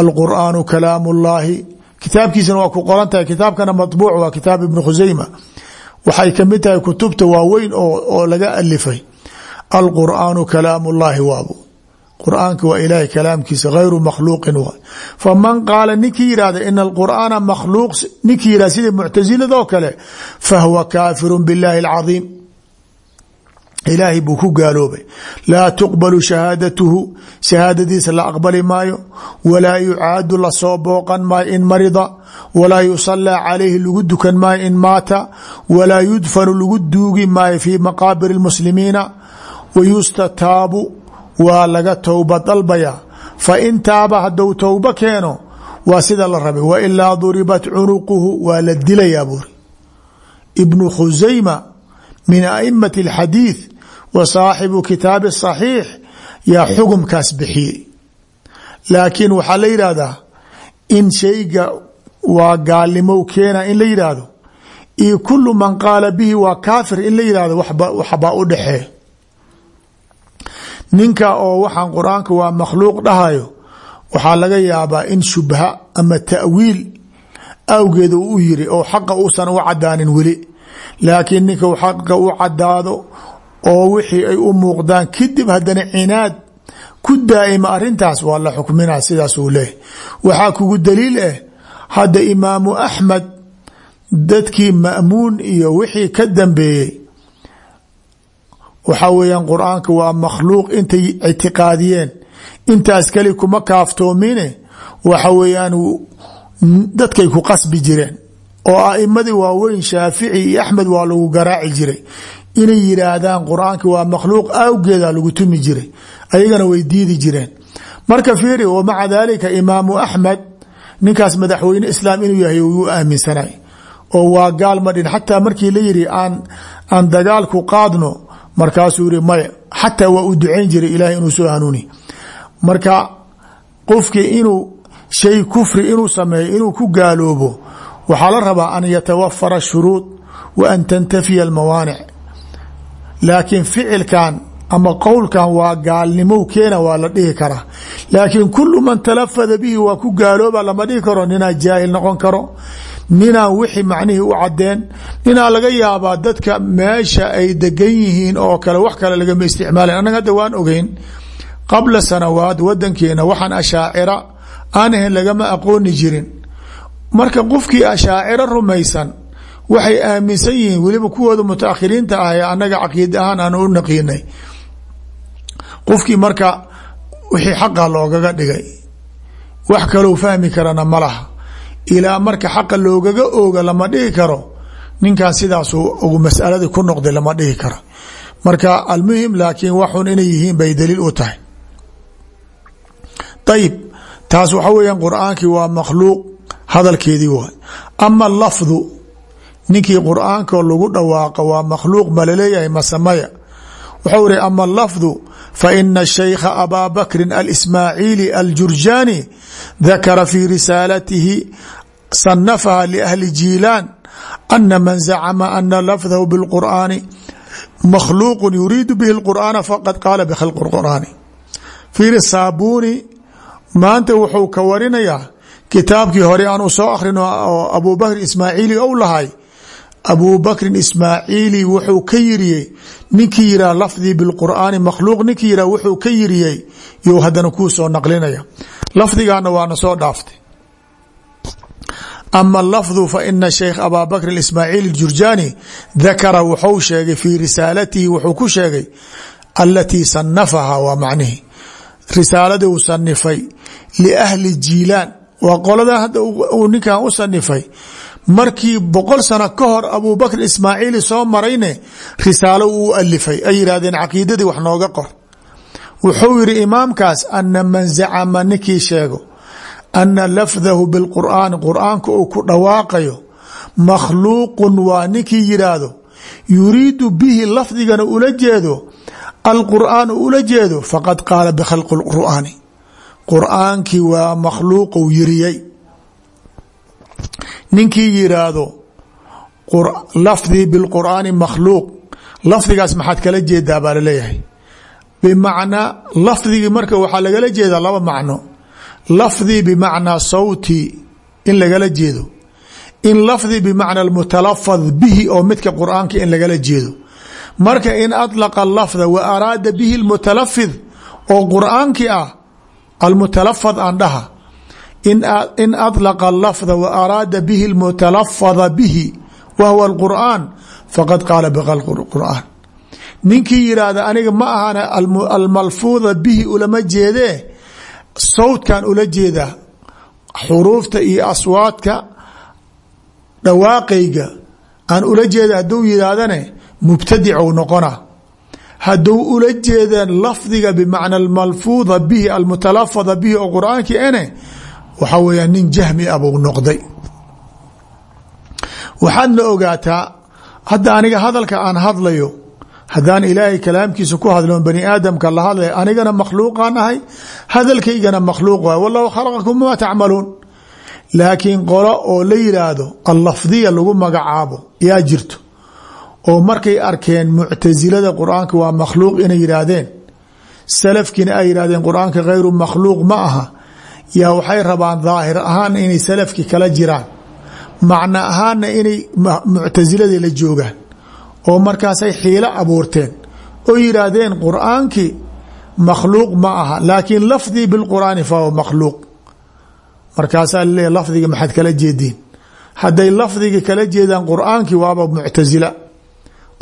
alqur'aanu kalaam ullaahi kitaabkiisana waa ku qoran tahay kitaabkana maطbuuc waa kitaab ibni khusayma waxay ka mid tahay kutubta waaweyn oo laga alifay alqur'aanu kalaam ullaahi waabu quraanka waa ilaahay kalaamkiisa hayru makhluuqin waay faman qaala ninkii yidhahda ina alqur'aana makhluuq ninkii yidhahda sida muctasilado kale fahuwa kaafiru biاllaahi alcadiim. Ilaahay buu ku gaaloobay. Laa tuqbalu shahaadatuhu shahaadadiisa la aqbali maayo. Walaa yucaadu la soo booqan maayo in marida. Walaa yusalaa calayhi lagu dukan maayo in maata. Walaa yudfanu lagu duugi maayo fii maqaabir اlmuslimiina wayustataabu waa laga towba dalbaya. Fa in taaba hadduu towbo keeno waa sida la rabay. Wailaa duribat cunuquhu waa la dilayaa buuri. Ibnu khusayma min aimati alxadiid wa saaxibu kitaabi saxiix yaa xugumkaas bixiyey. Laakiin waxaa la yidhaahdaa in shayga waa gaalnimow keena in la yidhaahdo iyo kulu man qaala bihi waa kaafir in la yidhahdo waxbaa u dhexee ninka oo waxaan qur'aanka waa makhluuq dhahayo waxaa laga yaabaa in shubha ama ta'wiil awgeed u yiri oo xaqa uusan u cadaanin weli. Laakiin ninka xaqa u cadaado oo wixii ay u muuqdaan kadib haddana cinaad ku daa'ima arintaas waa la xukminaa sidaas uu leeyahy waxaa kugu daliil ah hadda imaamu axmed dadkii ma'muun iyo wixii ka dambeeyey waxaa weeyaan qur'aanka waa makhluuq intay ictiqaadiyeen. Intaas keli kuma kaaftoomine waxa weeyaan dadkay ku qasbi jireen. Oo a'imadii waaweyn shaafici iyo axmed waa lagu garaaci jiray. Inay yidhaahdaan qur'aanka waa makhluuq awgeeda lagu tumi jiray. Ayagana way diidi jireen. Marka fiiri wa maca daalika imaamu axmed ninkaas madaxweyne islaam inuu yahay wuu aaminsanay oo waa gaal madhin xataa markii la yidhi aan aan dagaalku qaadno markaasuu yihi maya xataa waa u ducayn jiray ilahay inuu soo hanuuni marka qofkii inuu shay kufri inuu sameeyo inuu ku gaaloobo waxaa la rabaa an yatawafara shuruud wa an tantafiya almawaanic. Laakiin ficilkan ama qowlkan waa gaalnimow keena waa la dhihi karaa laakiin kulu man talafada bihi waa ku gaalooba lama dhihi karo ninaa jaahil noqon karo ninaan wixii macnihii u cadeen ninaa laga yaabaa dadka meesha ay degan yihiin oo kale wax kale lagama isticmaalayn annaga hadda waan ogeyn qabla sanawaad wadankeena waxaan ashaacira aan ahayn lagama aqooni jirin. Marka qofkii ashaaciro rumaysan waxay aaminsan yihiin weliba kuwooda mutaakhiriinta ah ee annaga caqiid ahaan aan u naqiinay. Qofkii marka wixii xaqa loogaga dhigay wax kalou fahmi karana ma ilaa marka xaqa loogaga ooga lama dhihi karo ninkan sidaasu ugu masaladii ku noqday lama dhihi karo marka almuhim laakiin waxun inay yihiin bay daliil u tahay. Ayib taas waxa weeyaan qur'aankii waa makhluuq hadalkeedii waay ama lafdu ninkii qur'aanka lagu dhawaaqa waa makhluuq ma la leeyahay masamaya wuxuu iri ama lafdu faina shaykha abaa bakrin alsmaaciili aljurjaani dakara fii risaalatihi sanafaha liahli jiilaan ana man zacama ana lafdahu bilqur'aani makhluuqu yuriidu bihi lqur'aana faqad qaala bkhalqi qur'aani fiiri saabuuni maanta wuxuu ka warinayaa kitaabkii hore aan u soo akrin oo abuu bakr ismaaciili ou lahay abu bakrin ismaaciili wuxuu ka yiriyey ninkii yiraa lafdii biqur'aani makhluuq ninkii yiraa wuxuu ka yiriyey you haddana kuu soo naqlinaya. Lafdigaana waana soo dhaaftay. Ama lafdu fa ina sheikh abaa bakr ismaaciil jurjaani dakara wuxuu sheegay fii risaalatihi wuxuu ku sheegay alatii sanafaha waa macnihi. Risaaladii uu sanifay liahli jiilaan. Waa qoladan hadda uu ninkan u sanifay markii boqol sano ka hor abu bakr ismaaciili soo marayne risaalo uu alifay ay yidhahdeen caqiidadii wax nooga qor. Wuxuu yidhi imaamkaas ana man zacama ninkii sheego ana lafdahu bilqur'aani qur'aanka uu ku dhawaaqayo makhluuqun waa ninkii yidhaahdo yuriidu bihi lafdigana ula jeedo alqur'aan ula jeedo faqad qaala bikhalqi qur'aani. Qur'aankii waa makhluuqou yiriyey ninkii yiraahdo lafdii bilqur'aani makhluuq. Lafdigaas maxaad kala jeedaa baa la leeyahay bimacnaa lafdigii marka waxaa lagala jeedaa laba macno. Lafdii bimacnaa sawti in lagala jeedo. In lafdii bimacna mutalafad bihi oo midka qur'aanka in lagala jeedo. Marka in adlaqa lafda wa araada bihi lmutalafid oo qur'aankii ah almutalafad aan dhaha in adlaqa lafda wa araada bihi lmutalafada bihi wa huwa alqur'aan faqad qaala bkhalqi qur'aan ninkii yidhaahda aniga ma ahana almalfuuda bihi ulama jeedee sawdkan ula jeedaa xuruufta iyo aswaadka dhawaaqayga aan ula jeeda hadduu yidhaahdane mubtadicou noqona. Hadduu ula jeedeen lafdiga bimacna almalfuuda bihi almutalafada bihi oo ene waxaa weeyaa nin jahmi a buu noqday. Waxaadna ogaataa hadda aniga hadalka aan hadlayo haddaan ilaahay kalaamkiisa ku hadlo bani aadamka la hadlaya anigana makhluuqaan ahay hadalkaygana makhluuq waay wallahu khalaqakum ma tacmaluun. Laakiin qolo oo la yidhaahdo allafdiya lagu magacaabo yaa jirto. Oo markay arkeen muctasilada qur'aanka waa makhluuq inay yidhaahdeen salafkiina ay yidhahdeen qur'aanka khayru makhluuq ma aha yaa waxay rabaan daahir ahaan inay salafki kala jiraan. Macno ahaanna inay muctasiladii la joogaan. Oo markaasay xiilo abuurteen. Oo yidhaahdeen qur'aankii makhluuq ma aha laakiin lafdii bilqur'aani fahuwa makhluuq. Markaasaa laleeya lafdiga maxaad kala jeediin hadday lafdiga kala jeedaan qur'aankii waaba muctasila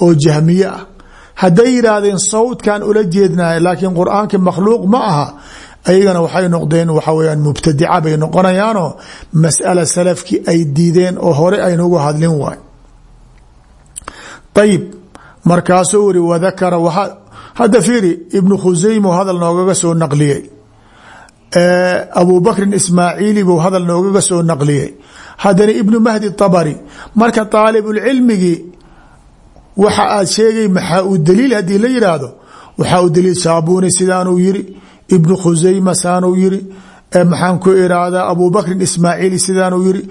oo jahmiye ah hadday yidhaahdeen sawdkan ula jeednay laakiin qur'aankii makhluuq ma aha ayagana waxay noqdeen waxa weyaan mubtadica bay noqonayaanoo mas'ala salafkii ay diideen oo hore aynugu hadlin waay. Ayib markaasuu wiri wadakara wa hadda fiiri ibnu khuseymo hadal noogaga soo naqliyey. Abu bakrin ismaaciili buu hadal noogaga soo naqliyey. Haddana ibnu mahdi abari marka aalibulcilmigii waxa aad sheegay maxaa u daliil haddii la yidhaahdo waxaa u daliil saabuni sidaanuu yiri ibnu khuseyma saanuu yiri maxaan ku iraahdaa abu bakrin ismaaciili sidaanuu yiri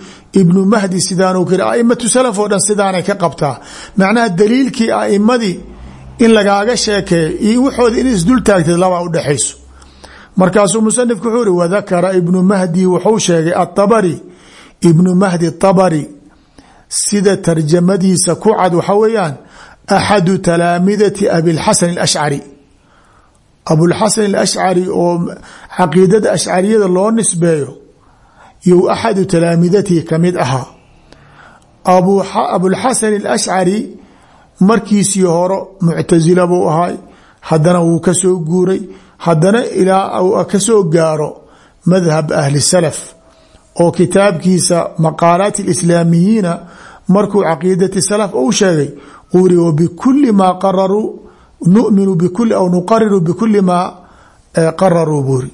ibnu mahdi sidaanuu yiri aimatu salaf oo dhan sidaanay ka qabtaa. Macnaha daliilkii aimadii in lagaaga sheekeeyo iyo waxooda in isdul taagtay labaa udhexayso markaasuu musanifku wuxuu iri wadakara ibnu mahdi wuxuu sheegay aabari ibnu mahdi abari sida tarjamadiisa ku cad waxa weeyaan axadu talaamidati abilxasan alashcari abulxasan alashcari oo caqiidada ashcariyada loo nisbeeyo you axadu talaamidatihi ka mid ahaa. Abulxasan alashcari markiisii horo muctasila buu ahay haddana wuu ka soo guuray. Haddana ilaa ka soo gaaro madhab ahli salaf oo kitaabkiisa maqaalaat اlislaamiyiina markuu caqiidati salaf u sheegay uri wbikuli maa qararuu numinu bikuli aw nuqariru bikuli maa qararuu buuri.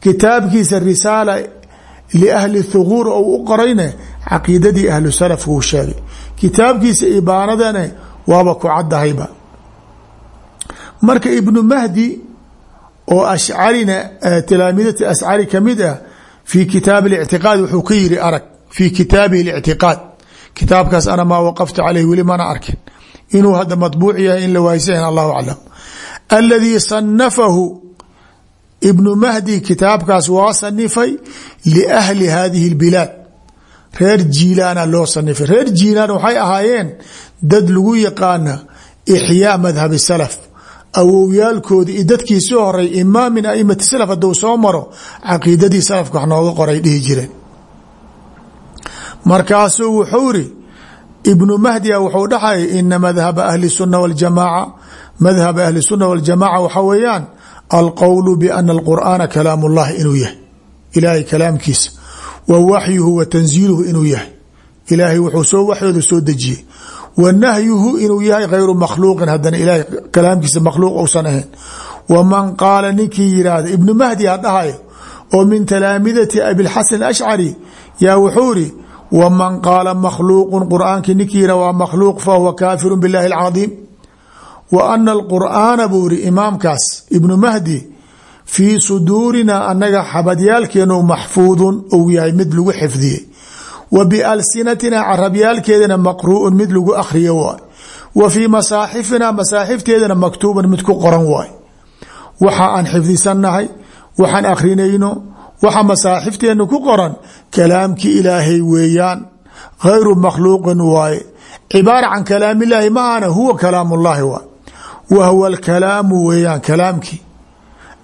Kitaabkiisa risaala liahli thuguur ou u qorayne caqiidadii ahlu salaf wuu sheegay. Kitaabkiisa ibaanadane waaba ku caddahayba. Marka ibnu mahdi oo ashcarina talaamidati ashcari ka mid ah fii kitaab اlictiqaad wuxuu ka yiri arag fii kitaabihi اlictiqaad kitaabkaas ana maa waqaftu caleyh weli mana arkin inuu hadda maطbuuc yahay in la waaysayn allahu aclam. Aladii sanafahu ibnu mahdi kitaabkaas waa sanifay liahli hadihi اlbilaad reer jiilaana loo sanifay reer jiilaan waxay ahaayeen dad lagu yaqaana ixyaa madhab salaf. Awowyaalkoodii iyo dadkii soo horay imaam min aimati salaf hadduu soo maro caqiidadii salafka wax nooga qoray dhihi jireen. Markaasuu wuxuu iri ibnu mahdia wuxuu dhaxay ina madhaba ahli الsuna wاljamaaca madhaba ahli الsuna wاljamaca waxa weeyaan alqowlu bana alqur'aana kalaam اllahi inuu yahay ilaahay kalaamkiisa wa waxyuhu wa tanziiluhu inuu yahay ilaahay wuxuu soo waxyooda soo dejiyey wa nahyuhu inuu yahay hayru makhluuqin haddana ilahay kalaamkiisa makhluuq ousan ahayn waman qaala ninkii yidhaahda ibnu mahdi ha dhahayo oo min talaamidati abilxasan ashcari yaa wuxuu iri waman qaala makhluuqu qur'aankii ninkii yihah waa makhluuq fahuwa kaafiru biاllahi اlcadiim wa ana alqur'aana buu iri imaamkaas ibnu mahdi fii suduurina anaga xabadyaalkeenu maxfuudun ou yahay mid lagu xifdiyey wa bialsinatina carabyaalkeedana maqru'un mid lagu akhriyo waay wa fii masaaxifina masaaxifteedana maktuuban mid ku qoran waay waxa aan xifdisannahay waxaan akhrinayno waxa masaaxifteena ku qoran kalaamkii ilaahay weeyaan hayru makhluuqin waaye. Cibaara can kalaamillaahi ma ahana huwa kalaam ullahi waay wa huwa alkalaamu weeyaan kalaamkii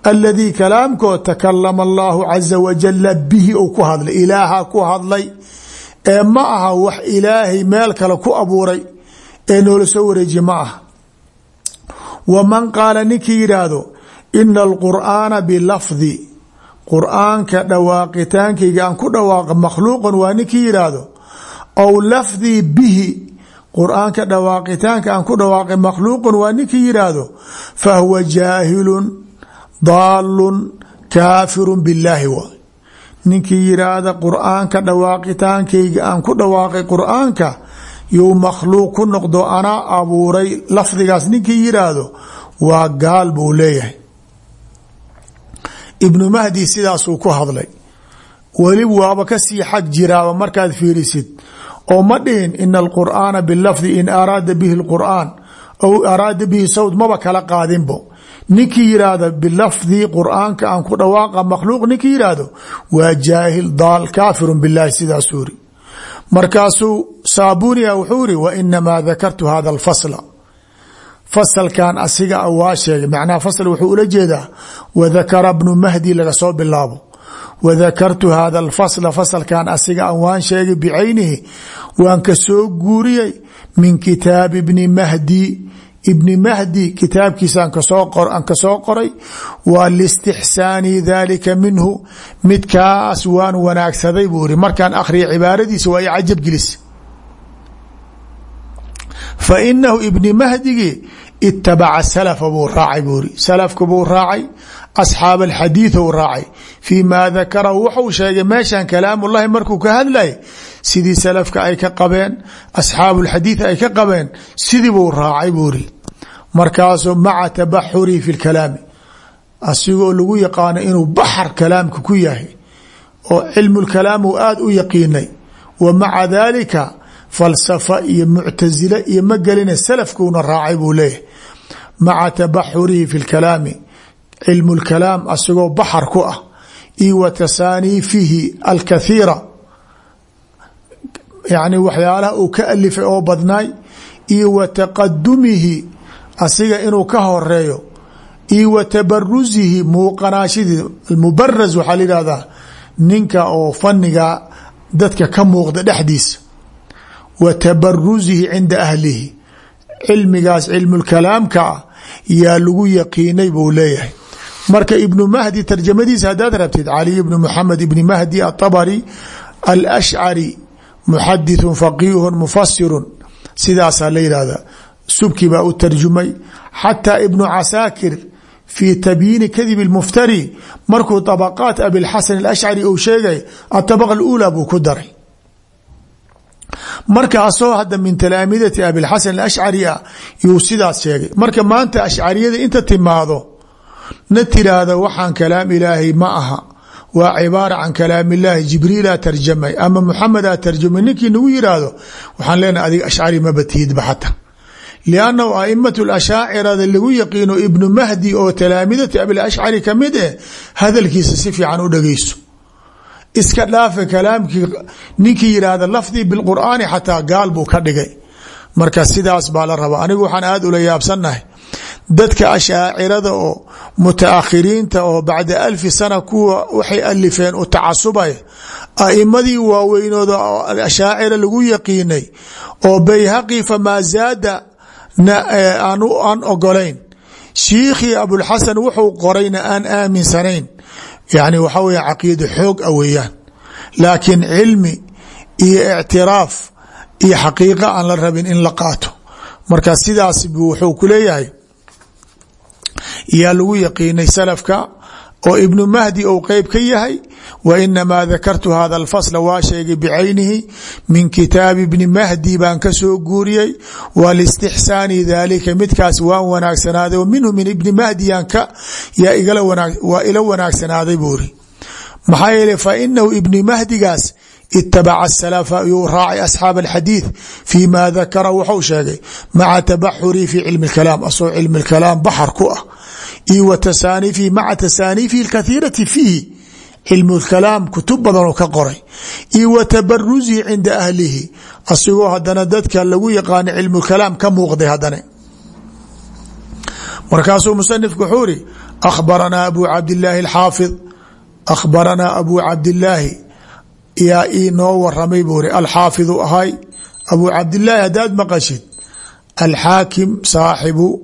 aladii kalaamkood takalama allahu caza wajala bihi ou ku hadlay ilaaha ku hadlay. Ee ma aha wax ilaahay meel kale ku abuuray ee noola soo wareejiye ma aha. Waman qaala ninkii yidhaahdo ina alqur'aana bilafdi qur'aanka dhawaaqitaankayga aan ku dhawaaqa makhluuqan waa ninkii yidhaahdo aw lafdii bihi. Qur'aanka dhawaaqitaanka aan ku dhawaaqay makhluuqan waa ninkii yidhaahdo fahuwa jaahilun daalun kaafirun billaahi. Waay ninkii yidhaahda qur'aanka dhawaaqitaankayga aan ku dhawaaqay qur'aanka you makhluuq ku noqdo anaa abuuray. Lafdigaas ninkii yidhaahdo waa gaal buu leeyahay ibnu mahdi sidaasuu ku hadlay. Weli waaba ka sii xag jiraaba markaad fiirisid. Oo ma dhihin ina alqur'aana bilafdi in araada bihi lqur'aan aw araada bihi sawd maba kala qaadinbo. Ninkii yidhaahda bilafdi qur'aanka aan ku dhawaaqa makhluuq ninkii yidhaahdo waa jaahil daal kaafirun bilahi sidaasuu iri markaasuu saabuniya wuxuu iri wa inamaa dakartu hada alfasla fasalkan asiga waa sheegay. Macnaha fasl wuxuu ula jeedaa wadakara bnu mahdi laga soo bilaabo. Wadakartu hada alfasla fasalkan asiga an waan sheegay bicaynihi waan ka soo guuriyey min kitaabi bni mahdi. Ibni mahdi kitaabkiisaan ka soo qoray waa listixsaani dalika minhu midkaas waan wanaagsaday buu iri markaan akhriya cibaaradiisa waa itabaca salafa buu raacay buu iri salafka buu raacay asxaab alxadiid ou raacay fii maa dakarahu wuxuu sheegay meeshan kalaamullahi markuu ka hadlay sidii salafka ay ka qabeen asxaabu lxadiid ay ka qabeen sidii buu raacay buu iri markaasuu maca tabaxurihi fi lkalaami asigoo lagu yaqaano inuu baxar kalaamka ku yahay oo cilmu lkalaam uu aada u yaqiinay wa maca dalika falsafa iyo muctasile iyo ma gelina salafkuuna raacay buu leeyahay. Maca tabaxurihi fi lkalaami cilmu lkalaam asigoo baxar ku ah. Iyo wa tasaaniifihi alkathiira. Yani waxyaalaha uu ka alifay oo badnaay. Iyo wa asiga inuu ka horeeyo iyo wa tabarusihi muuqanaashidii almubaraz waxaa ninka oo faniga dadka ka muuqda dhexdiisa wa tabarusihi cinda ahlihi cilmigaas cilmulkalaamka ah yaa lagu yaqiinay buu leeyahay marka ibnu mahdi tarjamadiisa haddaad rabtid cali ibnu muxamed ibni mahdi atabari alashcari muxadithun faqiihun mufasirun sidaasaa la yihahda subki baa u tarjumay xataa ibnu casaakir fi tabyiini kadib اmuftari markuu طabaqaat abilxasan اlashcari uu sheegay aطabqa اlأulى buu ku daray marka asoo hadda min talaamidati abilxasan ashcari ah yuu sidaas sheegay. Marka maanta ashcariyada inta timaado na tiraahdo waxaan kalaam ilaahay ma aha. Waa cibaara can kalaam illaahi jibriilaa tarjamay ama muxamedaa tarjamay. Ninkii nagu yiraahdo waxaan leenahay adiga ashcari maba tihidba xata liannahu aimatu lashaacirada lagu yaqiino ibnu mahdi oo talaamidati abilashcari ka mid eh hadalkiisa si fiican u dhageyso iska dhaafa kalaamkii ninkii yidhaahda lafdii bilqur'aani xataa gaal buu ka dhigay. Marka sidaas baa la rabaa. Anigu waxaan aada ula yaabsannahay dadka ashaacirada oo mutaakhiriinta oo bacda alfi sana kuwa waxay alifeen u tacasubay aimadii waaweynooda ashaacira lagu yaqiinay oo bayhaqi famaa zaada aan ogolayn shiikhii abulxasan wuxuu qorayna aan aaminsanayn yani waxa weya caqiida xoog a weeyaan. Laakiin cilmi iyo ictiraaf iyo xaqiiqa aan la rabin in la qaato. Marka sidaas buu wuxuu ku leeyahay. Yaa lagu yaqiinay salafka oo ibnu mahdi ou qeyb ka yahay wa inamaa dakartu hada alfasla waa sheegay bicaynihi min kitaabi bni mahdi baan ka soo guuriyey wa listixsaani daalika midkaas waan wanaagsanaaday minhu min ibni mahdi waa ila wanaagsanaaday buuri maxaa yeele fa inahu ibni mahdigaas itabaca asalafa yuu raacay asxaab alxadiid fii ma dakara wuxuu sheegay maca tabaxurii fii cilmi lkalaam asoo cilmi lkalaam baxar ku ah iyo wa tasaanifi maca tasaaniifihi alkathiirati fiihi cilmu kalaam kutub badanoo ka qoray. Io wa tabarusihi cinda ahlihi asigoo hadana dadka lagu yaqaano cilmu kalaam ka muuqday hadana markaasuu musanifku wuxuu iri abu cabdilaahi alxaafid akhbaranaa abu cabdilaahi yaa ii waramay buu ri alxaafidu ahay. Abu cabdilaahi haddaad maqashid alxaakim saaxibu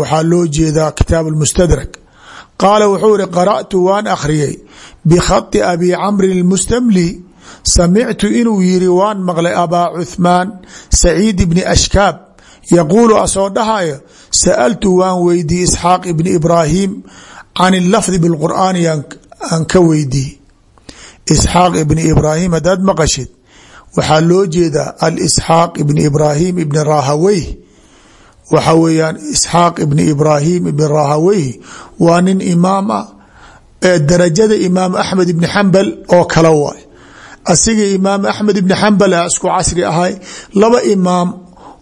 waxaa loo jeedaa kitaab اlmustadrak qaala wuxuu iri qara'tu waan bkhai abi camri اmustamli samictu inuu yiri waan maqlay abaa cuhmaan saciid bni ashkaab yaquulu asoo dhahayo sa'altu waan weydiiyey isxaaq ibni ibraahim can lafdi biqur'aani aan ka weydiiyey isxaaq ibni ibraahim haddaad maqashid waxaa loo jeedaa alsxaaq ibni ibraahim ibni rahawey waxa weeyaan isxaaq ibni ibraahim ibni rahawey waa nin imaam ah darajada imaam axmed ibni xambal oo kale waay. Asiga imaam axmed ibni xambal ah isku casri ahay laba imaam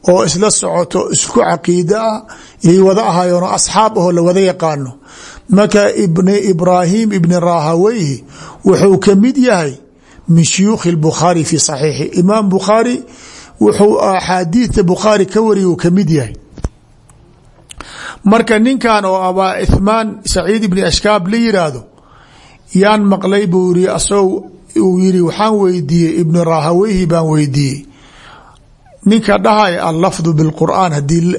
oo isla socoto isku caqiide ah yay wada ahaayoonoo asxaab ahoo la wada yaqaano. Marka ibni ibraahim ibni rahaweyhi wuxuu ka yahay min shuyuukhi bukhaari fi saxiixi. Imaam bukhaari wuxuu axaadiidta bukhaari ka wariya uu yahay marka ninkan oo abaa ithmaan saciid ibni ashkaab la yiraahdo yaan maqlay buu yiri asagoo uu yiri waxaan weydiiyey ibni rahaweyhi baan weydiiyey. Ninka dhahay allafdu bilqur'aan haddii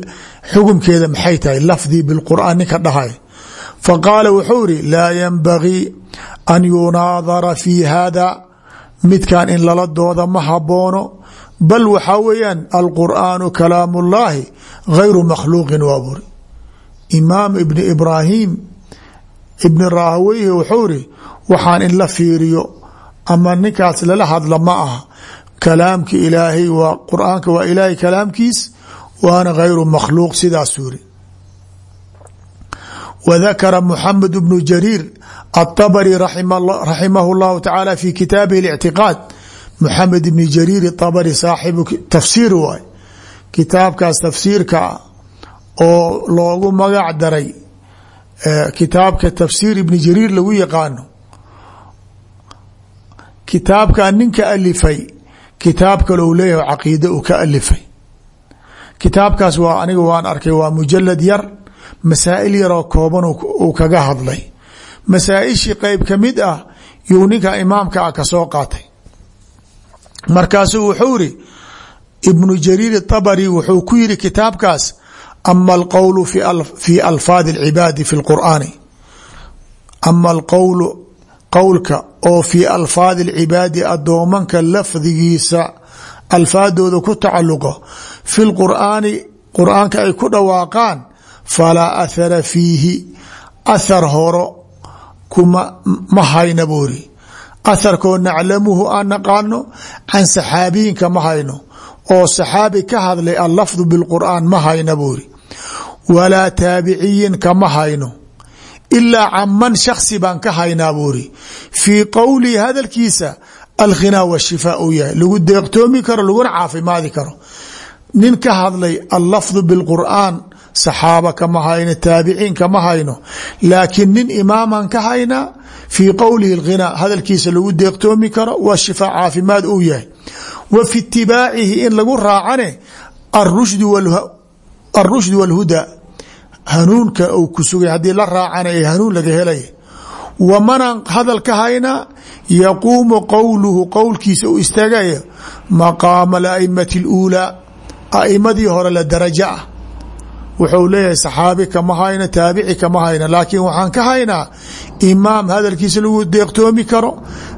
xukumkeeda maxay tahay lafdii bilqur'aan ninka dhahay. Faqaala wuxuu iri laa yanbagii an yunaadara fii hada midkan in lala dooda ma haboono bal waxaa weeyaan alqur'aanu kalaam ullaahi gayru makhluuqin waa buri imaam ibn ibraahim ibni raahaweyhe wuxuu iri waxaan in la fiiriyo ama ninkaas lala hadla ma aha. Kalaamka ilaahay waa qur'aanka waa ilaahay kalaamkiis waana hayru makhluuq sidaasuu iri wdakara mxamed bnu jariir atabari raximahu llahu tacaala fi kitaabihi اlictiqaad muxamed ibni jariir abari saaxibu tafsiir waay. Kitaabkaas tafsiirka oo loogu magac daray kitaabka tafsiir ibni jariir lagu yaqaano. Kitaabka ninka alifay kitaab kale u leeyahay caqiide uu ka alifay. Kitaabkaas waa aniga waan arkay waa mujalad yar masaa'il yaroo kooban uu kaga hadlay. Masaa-ishii qeyb ka mid ah yuu ninka imaamka ah ka soo qaatay. Markaasuu wuxuu iri ibnu jariir طabri wuxuu ku yiri kitaabkaas ama alqowlu fi alfaadi اlcibaadi fi اlqur'aani ama alqowlu qowlka oo fii alfaadi اlcibaadi adoomanka lafdigiisa alfaadooda ku tacaluqo fi lqur'aani qur'aanka ay ku dhawaaqaan falaa athara fiihi athar horo kuma ma hayna buuri atharkoo naclamuhu aan naqaano can saxaabiyiinka ma hayno oo saxaabi ka hadlay allafdu bilqur'aan ma hayna buuri walaa taabiciyin kama hayno ilaa caman shaksi baan ka haynaa buuri. Fii qowlihi hadalkiisa alghinaa washifaa uu yahay. Lagu deeqtoomi karo laguna caafimaadi karo. Nin ka hadlay allafdu bilqur'aan saxaaba kama hayno taabiciin kama hayno. Laakiin nin imaaman ka haynaa fii qowlihi alghinaa hadalkiisa lagu deeqtoomi karo wa shifaa caafimaad uu yahay. Wa fi itibaacihi in lagu raacane hanuunka uu ku sugay. Haddii la raacana ee hanuun laga helaya wamanan hadal ka haynaa yaquumu qowluhu qowlkiisa uu istaagaya maqaama alaimati اluulaa aimadii hore la darajo ah wuxuu leeyahay saxaabi kama hayno taabici kama hayno laakiin waxaan ka haynaa imaam hadalkiisa lagu deeqtoomi karo.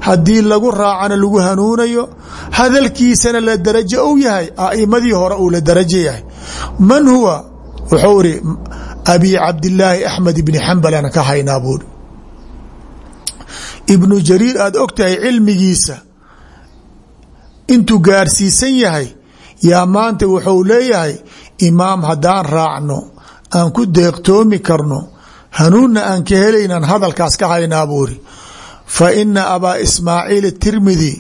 Haddii lagu raacana lagu hanuunayo hadalkiisana la darajo ou yahay aimadii hore uu la darajo yahay. Man huwa? Wuxuu abi cabdilaahi axmed ibni xambalana ka haynaa buuri ibnu jariir aada og tahay cilmigiisa. Intuu gaarsiisan yahay yaa maanta wuxuu leeyahay imaam haddaan raacno aan ku deeqtoomi karno hanuunna aan ka helaynan hadalkaas ka haynaa buuri fa ina abaa ismaaciil اtirmidi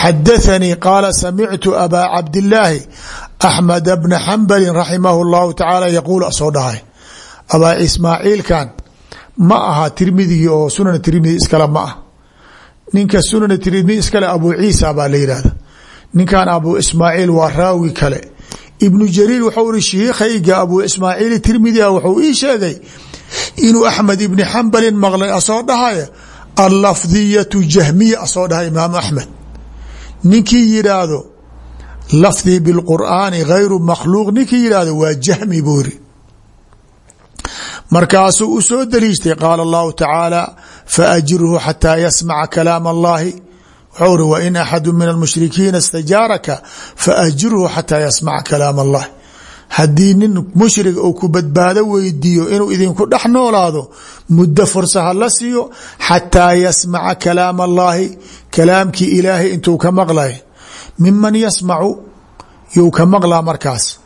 xadathanii qaala samictu abaa cabdilaahi axmed bna xambali raximah اllahu tacaala yaquul soo dhahay abaa ismaaciilkan ma aha tirmidigii oo sunan tirmidi iskale ma ah. Ninka sunan tirmidi iskale abu ciisa baa la yihahda ninkan abu ismaaciil waa raawi kale. Ibnu jariir wuxuu iri shiikhayga abu ismaaciil tirmidia wuxuu ii sheegay inuu axmed ibni xambalin maqlay asoo dhahaya allafdiyatu jahmiya asoo dhahay imaamu axmed. Ninkii yidhaahdo lafdii bilqur'aani gayru makhluuq ninkii yidhaahdo waa jahmi buuri markaasuu u soo daliishtay qaala allahu tacaala faajirhu xataa yasmaca kalaam allahi. Wuxuu ri wain axadu min almushrikiina istajaaraka faajirhu xataa yasmaca kalaam allah haddii nin mushrig uu ku badbaado weydiiyo inuu idinku dhex noolaado muddo fursa ha la siiyo xataa yasmaca kalaam allahi kalaamkii ilaahay intuu ka maqlay. Miman yasmacu you ka maqlaa markaas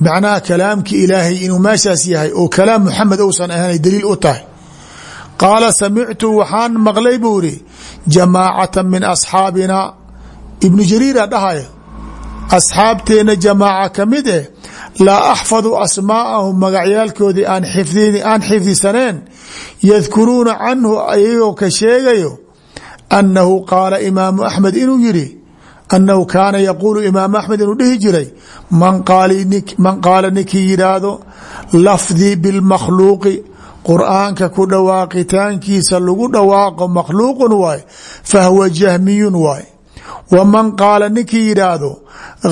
macnaha kalaamkii ilaahay inuu meeshaas yahay oo kalaam muxamed uusan ahaanay daliil u tahay. Qaala samictu waxaan maqlay buu iri jamaacata min asxaabina. Ibnu jariira dhahaya asxaabteena jamaaca ka mid eh laa axfadu asmaa'ahum magacyaalkoodii aan xifdisaneen yadkuruuna canhu ayagoo ka sheegayo annahu qaala imaamu axmed inuu yidhi annahu kaana yaquulu imaamu axmed inuu dhihi jiray man qaala ninkii yidhaahdo lafdii bilmakhluuqi qur'aanka ku dhawaaqitaankiisa lagu dhawaaqo makhluuqun waay fahwa jahmiyun waay waman qaala ninkii yidhaahdo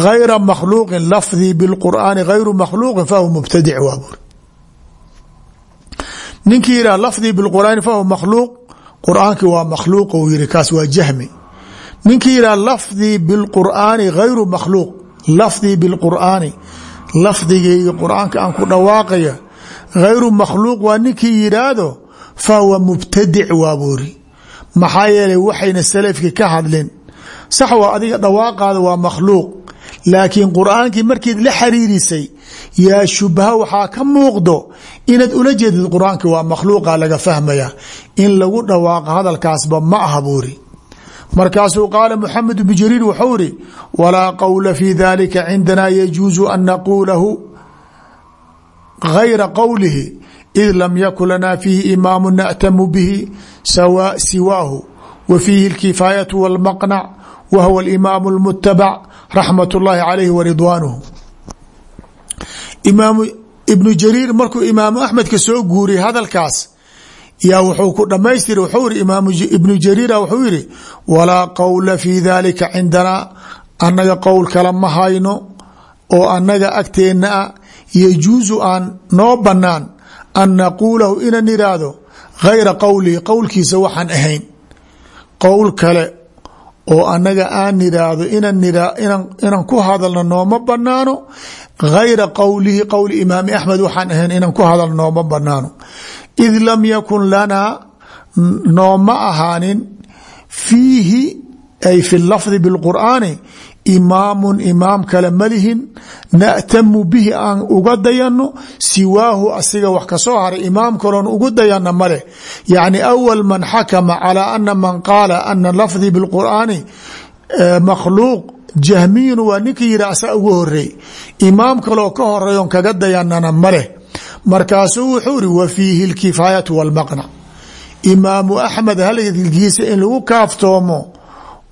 gayra makhluuqin lafdii bilqur'aani gayru makhluuqin fahuwa mubtadic waa buri ninkii yidhahdo lafdii bilqur'aani fahuwa makhluuq qur'aankii waa makhluuq uu yihi kaas waa jahmi ninkii yidhahdo lafdii bilqur'aani gayru makhluuq. Lafdii bilqur'aani. Lafdigeyga qur'aanka aan ku dhawaaqaya gayru makhluuq waa ninkii yidhaahdo fahuwa mubtadic waa buuri. Maxaa yeelay waxayna salafki ka hadlin sax waa adiga dhawaaqaada waa makhluuq. Laakiin qur'aankii markiid la xariirisay yaa shubha waxaa ka muuqdo inaad ula jeedid qur'aanki waa makhluuqa laga fahmaya in lagu dhawaaqo hadalkaasba ma aha buuri markaasuu qaala mxamed bn jariir wuxuu iri walaa qowla fi dalika cindana yajuuzu an naquulahu gayra qowlihi id lam yakun lana fiihi imaamu na'tamu bihi siwaahu wa fiihi اlkifaayatu wاlmaqnac wa huwa اlimaamu اlmutabac raxmat اllahi calayhi wa ridwaanuhu imaamu ibnu jariir markuu imaamu axmed ka soo guuriyay hadalkaas yaa wuxuu ku dhamaystira wuxuu iri imaam ibnu jariira wuxuu yihi walaa qowla fi dalika cindanaa annaga qowl kale ma hayno oo annaga agteenna ah yajuusu aan noo bannaan an naquulahu inan idhaahdo gayra qowlihi qowlkiisa waxaan ahayn. Qowl kale oo annaga aan nidhaahdo inaan ku hadalno nooma banaano gayra qowlihi qowli imaami axmed waxaan ahayn inaan ku hadalno nooma banaano id lam yakun lanaa nooma ahaanin fiihi ay fi lafdi bilqur'aani imaamun imaam kale malihin na'tamu bihi aan uga dayanno siwaahu asiga wax ka soo haray imaam kaloon ugu dayanno maleh yacni awal man xakama calaa ana man qaala ana lafdi bilqur'aani makhluuq jahmiyun waa ninka yidhi asaa ugu horeey imaam kaloo ka horeeyon kaga dayanana maleh markaasuu wuxuu iri wa fiihi lkifaayatu walmaqnac imaamu axmed halgiisa in lagu kaaftoomo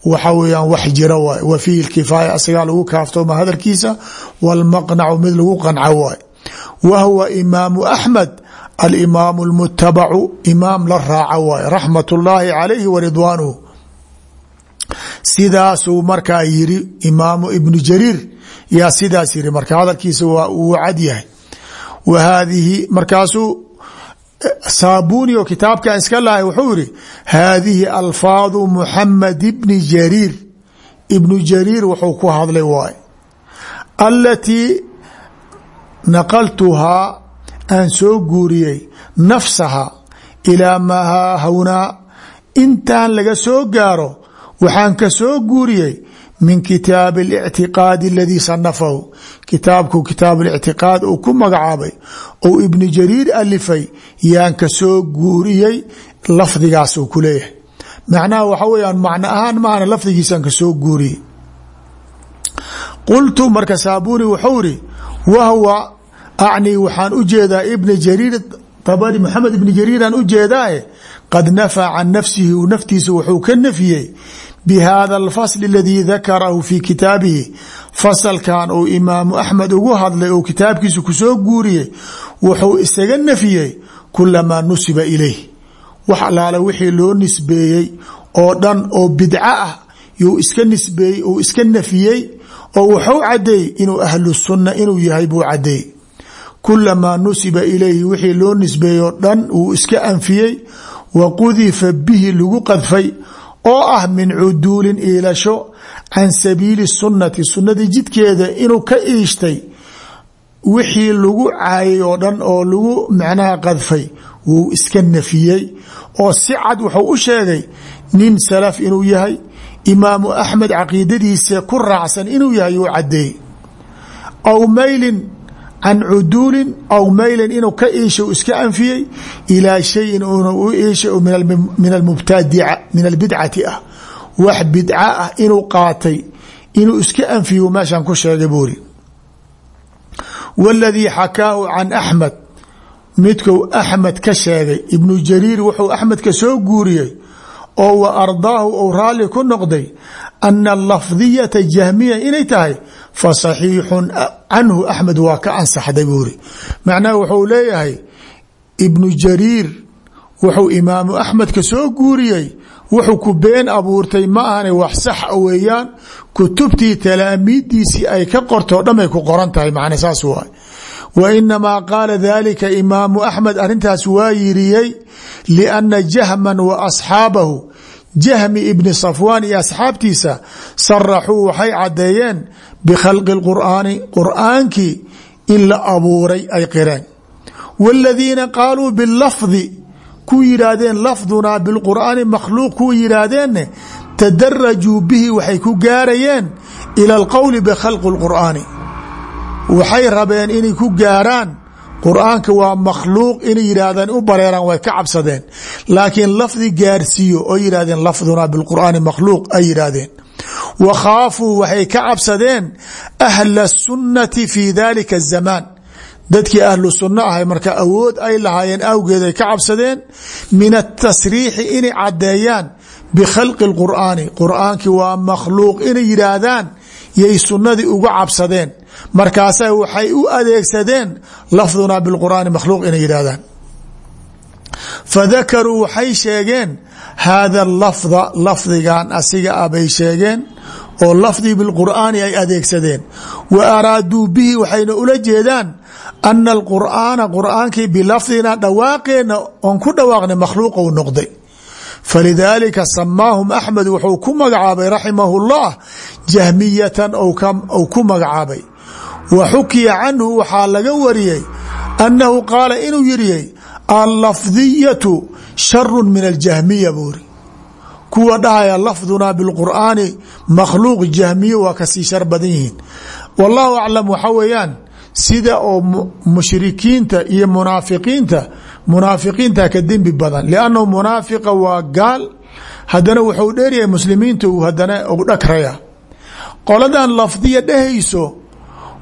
waxa weyaan wax jira waay wa fiihi lkifaaya asagaa lagu kaaftooma hadalkiisa walmaqnacu mid lagu qanco waay wa huwa imaamu axmed alimaamu lmutabacu imaam la raaca waay raxmat ullaahi calayhi wa ridwaanuhu. Sidaasuu markaa yiri imaamu ibnu jariir yaa sidaas marka hadalkiisa waa uu cad yahay wa haadihi markaasuu saabuni oo kitaabkan iska lahay wuxuu yihi haadihi alfaadu muxamed ibni jariir ibnu jariir wuxuu ku hadlay waay alatii naqaltuhaa aan soo guuriyey nafsaha ilaa maa hawnaa intaan laga soo gaaro waxaan ka soo guuriyey min kitaabi اlictiqaadi aladii sanafahu kitaabku kitaab اlictiqaad uu ku magacaabay ou ibni jariir alifay yaan ka soo guuriyey lafdigaas uu ku leeyahay. Macnaha waxa weyaan macno ahaan maahna lafdigiisaan ka soo guuriyey qultu marka saabuni wuxuu iri wahwa acni waxaan u jeedaa ibna jariir abari maxamed ibni jariiraan u jeedaae qad nafaa can nafsihi naftiisa wuxuu ka nafiyey bhada alfasl aladii dakarahu fi kitaabihi fasalkan uu imaamu axmed ugu hadlay oo kitaabkiisa ku soo guuriyey wuxuu isaga nafiyey kulamaa nusiba ilayh wax alaale wixii loo nisbeeyey oo dhan oo bidco ah yuu iska nisbeeyey uu iska nafiyey oo wuxuu cadeeyey inuu ahlu sunna inuu yahay buu cadeeyey kulamaa nusiba ilayhi wixii loo nisbeeyey oo dhan uu iska anfiyey wa qudifa bihi lagu qadfay oo ah min cuduulin iilasho can sabiili sunnati sunnadii jidkeeda inuu ka iishtay wixii lagu caayay oo dhan oo lagu macnaha qadfay wuu iska nafiyey oo si cad wuxuu u sheegay nin salaf inuu yahay imaamu axmed caqiidadiisa ku raacsan inuu yahay uu cadeeyey aw maylin can cuduulin aw maylin inuu ka iisha iska anfiyey ilaa shayin una u iisha min amubtadica min albidcati ah. Wax bidca ah inuu qaatay inuu iska anfiyo meeshan ku sheegay buuri. Waladii xakaahu can axmed midkou axmed ka sheegay ibnu jariir wuxuu axmed ka soo guuriyey oo wa ardaahu ou raalli ku noqday ana lafdiyata jahmiya inay tahay fa saxiixun canhu axmed waa ka ansaxday buuri. Macnaha wuxuu leeyahay ibnu jariir wuxuu imaamu axmed ka soo guuriyey wuxuu ku been abuurtay ma ahana wax sax weeyaan kutubtii talaamiiddiisii ay ka qortoo dhamay ku qoran tahay macna saas waay wa inamaa qaala dalika imaamu axmed arrintaas waa yiriyey lianna jahman wa asxaabahu jahmi ibni safwaan iyo asxaabtiisa saraxuu waxay caddeeyeen bikhalqi اlqur'aani qur'aankii in la abuuray ay qireen wاladiina qaaluu bilafdi ku yidhaahdeen lafdunaa bilqur'aani makhluuq kuwa yidhaahdeenne tadarajuu bihi waxay ku gaarayeen ila alqowli bikhalqi اlqur'aani waxay rabeen inay ku gaaraan qur'aanka waa makhluuq inay yidhaahdeen u bareeraan way ka cabsadeen. Laakiin lafdi gaarsiiyo oo yidhahdeen lafdunaa bilqur'aani makhluuq ay yidhaahdeen. Wa khaafuu waxay ka cabsadeen ahla sunnati fi dalika azamaan dadkii ahlu sunno ahay marka awood ay lahaayeen awgeed ay ka cabsadeen min atasriixi inay caddeeyaan bikhalqi اlqur'aani qur'aankii waa makhluuq inay yidhaahdaan yay sunnadii uga cabsadeen. Markaasa waxay u adeegsadeen lafdunaa bilqur'aani makhluuq inay yidhahdaan fadakaruu waxay sheegeen haada lafda lafdigan asiga ah bay sheegeen oo lafdii bilqur'aani ay adeegsadeen. Wa araaduu bihi waxayna ula jeedaan ana alqur'aana qur'aankii bilafdina dhawaaqeena oon ku dhawaaqnay makhluuqou noqday falidaalika samaahum axmed wuxuu ku magacaabay raximah اllah jahmiyatan ou ku magacaabay wa xukiya canhu waxaa laga wariyey annahu qaala inuu yiriyey allafdiyatu sharu min aljahmiya buuri kuwa dhahaya lafdunaa bilqur'aani makhluuq jahmiye waa ka sii shar badan yihiin wallahu aclam waxa weeyaan sida oo mushrikiinta iyo munaafiqiinta munaafiqiinta ka dembi badan. Liannahu munaafiqa waa gaal. Haddana wuxuu dheeryahay muslimiinta uu haddana u dhagraya qoladan lafdiya dhehayso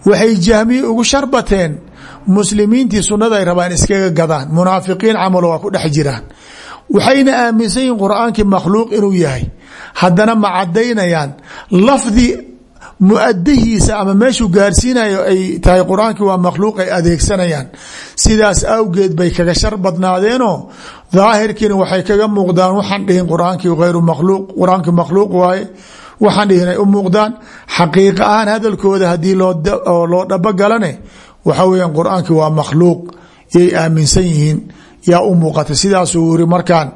waxay jahmiye ugu sharbateen muslimiintii sunnada ay rabaan iskaga gadaan. Munaafiqiin camal waa ku dhex jiraan. Waxayna aaminsan yihiin qur'aankii makhluuq inuu yahay. Haddana ma cadaynayaan lafdi muadahiisa ama meeshuu gaarsiinayo ay tahay qur'aankii waa makhluuq ay adeegsanayaan. Sidaas awgeed bay kaga shar badnaadeenoo daahirkiina waxay kaga muuqdaan waxaan dhihin qur'aankii hayru makhluuq qur'aankii makhluuq waaye waxaan dhihin ay u muuqdaan. Xaqiiqa ahaan hadalkooda haddii loo dhabogalane waxa weeyaan qur'aankii waa makhluuq yay aaminsan yihiin yaa u muuqata. Sidaasuu yiri markaan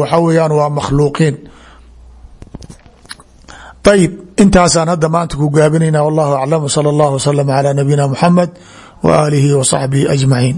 waxa weeyaan waa makhluuqiin. Ayib intaasaan hadda maanta ku gaabinayna wallahu aclam sala allah waslm calaa nabiyina muxamed wa aalihi wa saxbihi ajmaciin.